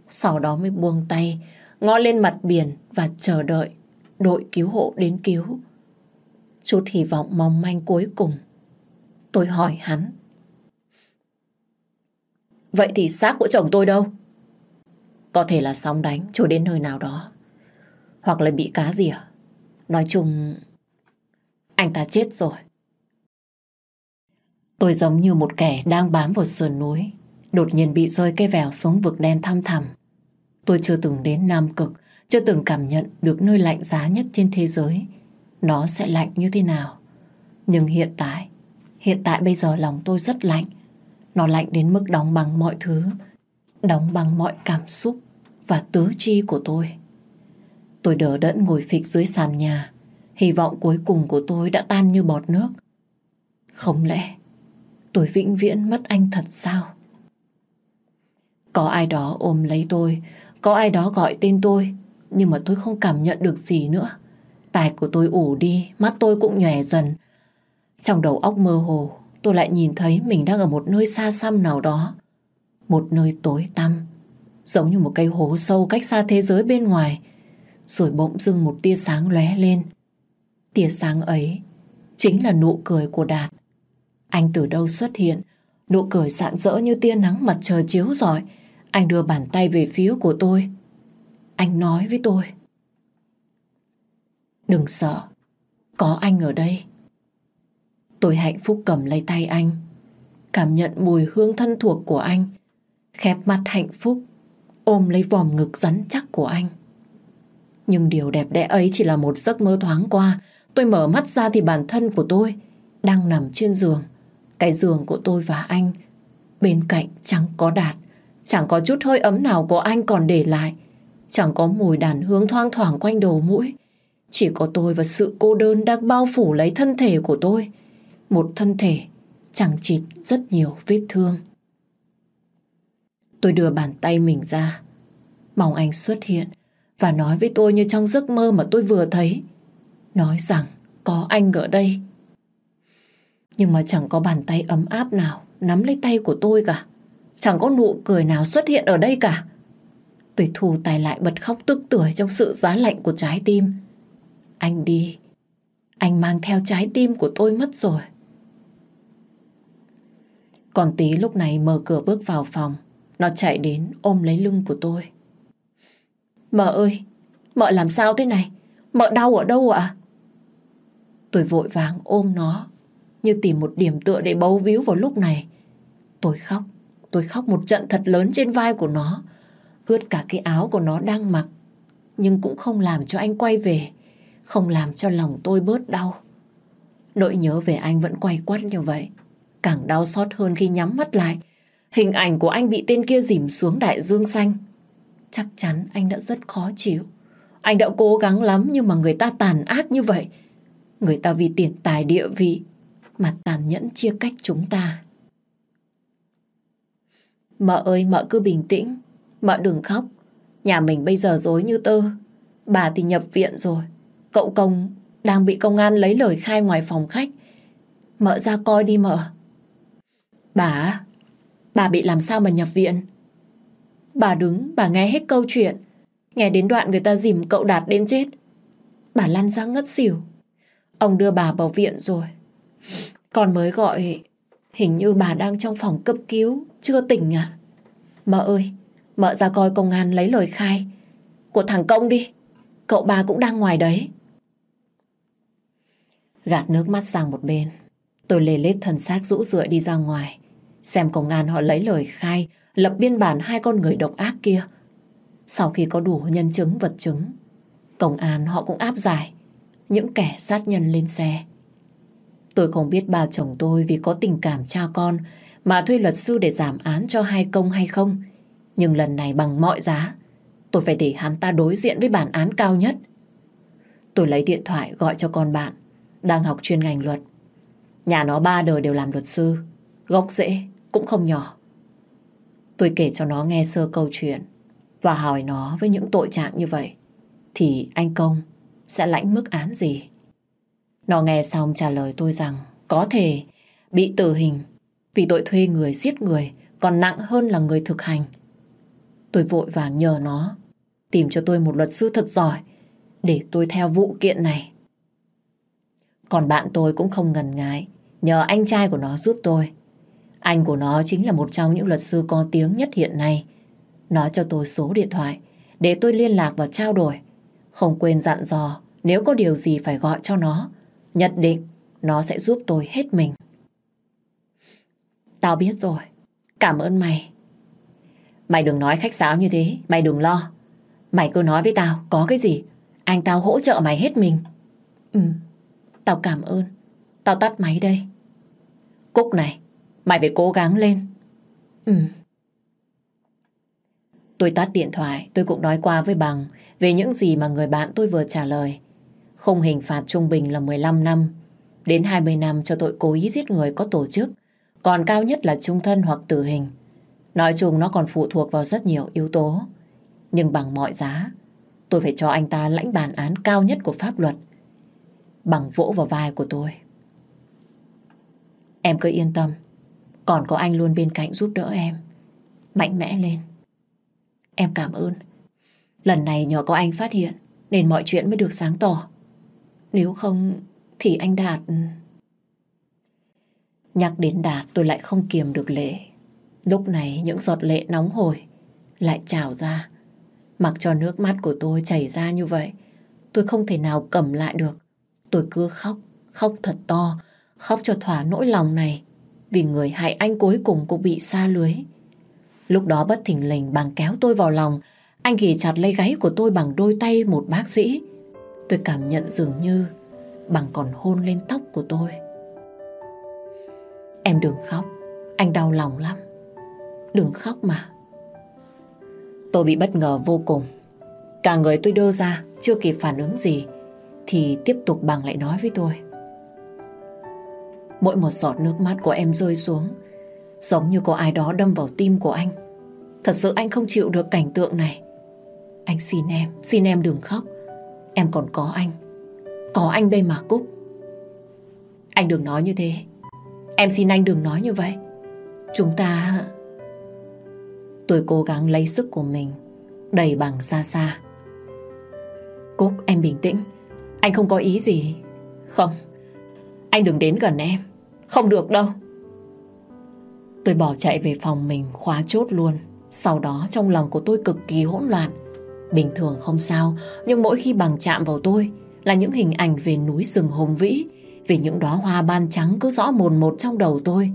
Sau đó mới buông tay, ngó lên mặt biển và chờ đợi đội cứu hộ đến cứu. Chút hy vọng mong manh cuối cùng. Tôi hỏi hắn. Vậy thì xác của chồng tôi đâu? Có thể là sóng đánh trôi đến nơi nào đó. Hoặc là bị cá rỉa. Nói chung, anh ta chết rồi. Tôi giống như một kẻ đang bám vào sườn núi. Đột nhiên bị rơi cây vèo xuống vực đen thăm thẳm. Tôi chưa từng đến Nam Cực, chưa từng cảm nhận được nơi lạnh giá nhất trên thế giới. Nó sẽ lạnh như thế nào? Nhưng hiện tại, hiện tại bây giờ lòng tôi rất lạnh. Nó lạnh đến mức đóng băng mọi thứ, đóng bằng mọi cảm xúc và tứ chi của tôi. Tôi đỡ đẫn ngồi phịch dưới sàn nhà. Hy vọng cuối cùng của tôi đã tan như bọt nước. Không lẽ tôi vĩnh viễn mất anh thật sao? Có ai đó ôm lấy tôi, có ai đó gọi tên tôi, nhưng mà tôi không cảm nhận được gì nữa. Tài của tôi ủ đi, mắt tôi cũng nhòe dần. Trong đầu óc mơ hồ, tôi lại nhìn thấy mình đang ở một nơi xa xăm nào đó. Một nơi tối tăm, giống như một cây hố sâu cách xa thế giới bên ngoài. Rồi bỗng dưng một tia sáng lóe lên. Tia sáng ấy chính là nụ cười của Đạt. Anh từ đâu xuất hiện, nụ cười sạn rỡ như tia nắng mặt trời chiếu rọi. Anh đưa bàn tay về phía của tôi. Anh nói với tôi. Đừng sợ, có anh ở đây. Tôi hạnh phúc cầm lấy tay anh, cảm nhận mùi hương thân thuộc của anh, khép mắt hạnh phúc, ôm lấy vòm ngực rắn chắc của anh. Nhưng điều đẹp đẽ ấy chỉ là một giấc mơ thoáng qua. Tôi mở mắt ra thì bản thân của tôi đang nằm trên giường. Cái giường của tôi và anh. Bên cạnh chẳng có đạt. Chẳng có chút hơi ấm nào của anh còn để lại. Chẳng có mùi đàn hương thoang thoảng quanh đầu mũi. Chỉ có tôi và sự cô đơn đang bao phủ lấy thân thể của tôi. Một thân thể chẳng chịt rất nhiều vết thương. Tôi đưa bàn tay mình ra. Mong anh xuất hiện và nói với tôi như trong giấc mơ mà tôi vừa thấy. Nói rằng, có anh ở đây. Nhưng mà chẳng có bàn tay ấm áp nào nắm lấy tay của tôi cả. Chẳng có nụ cười nào xuất hiện ở đây cả. Tôi thu tay lại bật khóc tức tưởi trong sự giá lạnh của trái tim. Anh đi. Anh mang theo trái tim của tôi mất rồi. Còn tí lúc này mở cửa bước vào phòng. Nó chạy đến ôm lấy lưng của tôi. Mợ ơi, mợ làm sao thế này? Mợ đau ở đâu ạ? Tôi vội vàng ôm nó, như tìm một điểm tựa để bấu víu vào lúc này. Tôi khóc, tôi khóc một trận thật lớn trên vai của nó, ướt cả cái áo của nó đang mặc nhưng cũng không làm cho anh quay về, không làm cho lòng tôi bớt đau. Nỗi nhớ về anh vẫn quay quắt như vậy. Càng đau xót hơn khi nhắm mắt lại. Hình ảnh của anh bị tên kia dìm xuống đại dương xanh. Chắc chắn anh đã rất khó chịu. Anh đã cố gắng lắm nhưng mà người ta tàn ác như vậy. Người ta vì tiền tài địa vị mà tàn nhẫn chia cách chúng ta. Mợ ơi, mợ cứ bình tĩnh. Mợ đừng khóc. Nhà mình bây giờ dối như tơ. Bà thì nhập viện rồi. Cậu công đang bị công an lấy lời khai ngoài phòng khách. Mợ ra coi đi mợ. Bà, bà bị làm sao mà nhập viện? Bà đứng, bà nghe hết câu chuyện. Nghe đến đoạn người ta dìm cậu Đạt đến chết. Bà lăn ra ngất xỉu. Ông đưa bà vào viện rồi. Còn mới gọi, hình như bà đang trong phòng cấp cứu, chưa tỉnh à? Mợ ơi, mợ ra coi công an lấy lời khai của thằng Công đi. Cậu bà cũng đang ngoài đấy. Gạt nước mắt sang một bên. Tôi lê lết thần xác rũ rượi đi ra ngoài. Xem công an họ lấy lời khai, lập biên bản hai con người độc ác kia. Sau khi có đủ nhân chứng vật chứng, công an họ cũng áp giải những kẻ sát nhân lên xe. Tôi không biết bà chồng tôi vì có tình cảm cha con mà thuê luật sư để giảm án cho hai công hay không. Nhưng lần này bằng mọi giá, tôi phải để hắn ta đối diện với bản án cao nhất. Tôi lấy điện thoại gọi cho con bạn, đang học chuyên ngành luật. Nhà nó ba đời đều làm luật sư, gốc rễ cũng không nhỏ. Tôi kể cho nó nghe sơ câu chuyện và hỏi nó với những tội trạng như vậy, thì anh Công sẽ lãnh mức án gì. Nó nghe xong trả lời tôi rằng có thể bị tử hình vì tội thuê người giết người còn nặng hơn là người thực hành. Tôi vội vàng nhờ nó tìm cho tôi một luật sư thật giỏi để tôi theo vụ kiện này. Còn bạn tôi cũng không ngần ngại nhờ anh trai của nó giúp tôi. Anh của nó chính là một trong những luật sư có tiếng nhất hiện nay. Nó cho tôi số điện thoại, để tôi liên lạc và trao đổi. Không quên dặn dò, nếu có điều gì phải gọi cho nó. Nhất định nó sẽ giúp tôi hết mình. Tao biết rồi. Cảm ơn mày. Mày đừng nói khách sáo như thế. Mày đừng lo. Mày cứ nói với tao, có cái gì. Anh tao hỗ trợ mày hết mình. Ừ. Tao cảm ơn. Tao tắt máy đây. Cúc này. Mày phải cố gắng lên. Ừ. Tôi tắt điện thoại. Tôi cũng nói qua với bằng về những gì mà người bạn tôi vừa trả lời. Không hình phạt trung bình là 15 năm đến 20 năm cho tội cố ý giết người có tổ chức. Còn cao nhất là trung thân hoặc tử hình. Nói chung nó còn phụ thuộc vào rất nhiều yếu tố. Nhưng bằng mọi giá, tôi phải cho anh ta lãnh bản án cao nhất của pháp luật. Bằng vỗ vào vai của tôi. Em cứ yên tâm, còn có anh luôn bên cạnh giúp đỡ em. Mạnh mẽ lên. Em cảm ơn. Lần này nhờ có anh phát hiện, nên mọi chuyện mới được sáng tỏ. Nếu không, thì anh Đạt... Nhắc đến Đạt tôi lại không kiềm được lệ. Lúc này những giọt lệ nóng hổi lại trào ra. Mặc cho nước mắt của tôi chảy ra như vậy, tôi không thể nào cầm lại được. Tôi cứ khóc, khóc thật to, khóc cho thỏa nỗi lòng này. Vì người hại anh cuối cùng cũng bị xa lưới. Lúc đó bất thình lình bằng kéo tôi vào lòng, anh ghì chặt lấy gáy của tôi bằng đôi tay một bác sĩ. Tôi cảm nhận dường như bằng còn hôn lên tóc của tôi. Em đừng khóc, anh đau lòng lắm. Đừng khóc mà. Tôi bị bất ngờ vô cùng. Cả người tôi đơ ra, chưa kịp phản ứng gì, thì tiếp tục bằng lại nói với tôi. Mỗi một giọt nước mắt của em rơi xuống, giống như có ai đó đâm vào tim của anh. Thật sự anh không chịu được cảnh tượng này. Anh xin em, xin em đừng khóc. Em còn có anh. Có anh đây mà Cúc. Anh đừng nói như thế. Em xin anh đừng nói như vậy. Chúng ta... Tôi cố gắng lấy sức của mình đẩy bằng xa xa. Cúc, em bình tĩnh. Anh không có ý gì. Không, anh đừng đến gần em. Không được đâu. Tôi bỏ chạy về phòng mình khóa chốt luôn. Sau đó trong lòng của tôi cực kỳ hỗn loạn. Bình thường không sao, nhưng mỗi khi bằng chạm vào tôi là những hình ảnh về núi rừng hùng vĩ, về những đóa hoa ban trắng cứ rõ mồn một trong đầu tôi,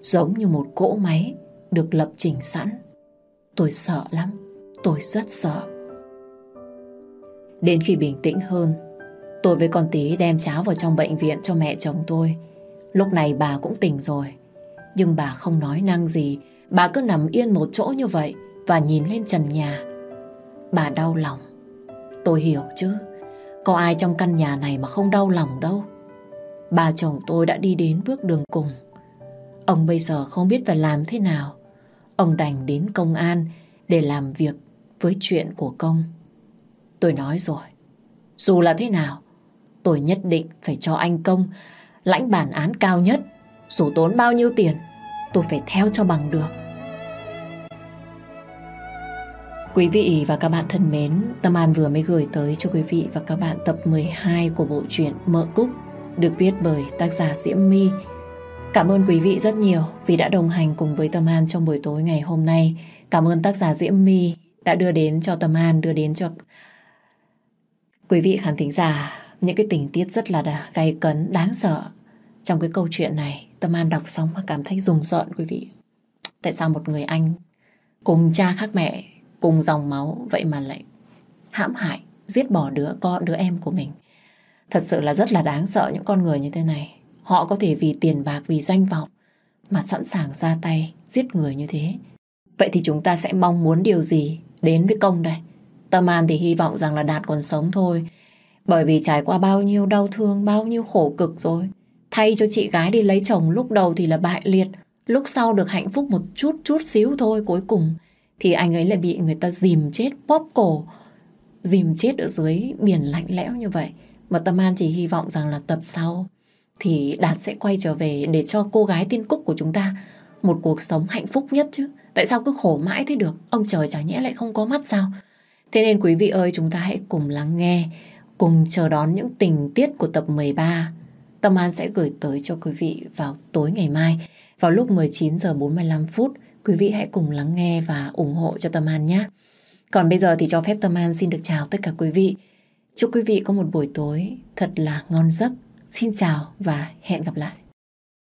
giống như một cỗ máy được lập trình sẵn. Tôi sợ lắm, tôi rất sợ. Đến khi bình tĩnh hơn, tôi với con tí đem cháo vào trong bệnh viện cho mẹ chồng tôi. Lúc này bà cũng tỉnh rồi. Nhưng bà không nói năng gì, bà cứ nằm yên một chỗ như vậy và nhìn lên trần nhà. Bà đau lòng. Tôi hiểu chứ, có ai trong căn nhà này mà không đau lòng đâu. Bà chồng tôi đã đi đến bước đường cùng. Ông bây giờ không biết phải làm thế nào. Ông đành đến công an để làm việc với chuyện của công. Tôi nói rồi, dù là thế nào, tôi nhất định phải cho anh công lãnh bản án cao nhất. Dù tốn bao nhiêu tiền, tôi phải theo cho bằng được. Quý vị và các bạn thân mến, Tâm An vừa mới gửi tới cho quý vị và các bạn tập 12 của bộ truyện Mợ Cúc được viết bởi tác giả Diễm My. Cảm ơn quý vị rất nhiều vì đã đồng hành cùng với Tâm An trong buổi tối ngày hôm nay. Cảm ơn tác giả Diễm My đã đưa đến cho Tâm An, đưa đến cho quý vị khán thính giả những cái tình tiết rất là gay cấn, đáng sợ. Trong cái câu chuyện này, Tâm An đọc xong mà cảm thấy rùng rợn quý vị. Tại sao một người anh cùng cha khác mẹ, cùng dòng máu vậy mà lại hãm hại, giết bỏ đứa con đứa em của mình. Thật sự là rất là đáng sợ những con người như thế này. Họ có thể vì tiền bạc, vì danh vọng mà sẵn sàng ra tay giết người như thế. Vậy thì chúng ta sẽ mong muốn điều gì đến với công đây? Tâm An thì hy vọng rằng là Đạt còn sống thôi. Bởi vì trải qua bao nhiêu đau thương, bao nhiêu khổ cực rồi. Thay cho chị gái đi lấy chồng lúc đầu thì là bại liệt. Lúc sau được hạnh phúc một chút chút xíu thôi cuối cùng. Thì anh ấy lại bị người ta dìm chết, bóp cổ. Dìm chết ở dưới biển lạnh lẽo như vậy. Mà Tâm An chỉ hy vọng rằng là tập sau thì Đạt sẽ quay trở về để cho cô gái tiên cúc của chúng ta một cuộc sống hạnh phúc nhất chứ. Tại sao cứ khổ mãi thế được? Ông trời chả nhẽ lại không có mắt sao? Thế nên quý vị ơi chúng ta hãy cùng lắng nghe, cùng chờ đón những tình tiết của tập 13. Tâm An sẽ gửi tới cho quý vị vào tối ngày mai, vào lúc 19 giờ 45 phút. Quý vị hãy cùng lắng nghe và ủng hộ cho Tâm An nhé. Còn bây giờ thì cho phép Tâm An xin được chào tất cả quý vị. Chúc quý vị có một buổi tối thật là ngon giấc. Xin chào và hẹn gặp lại.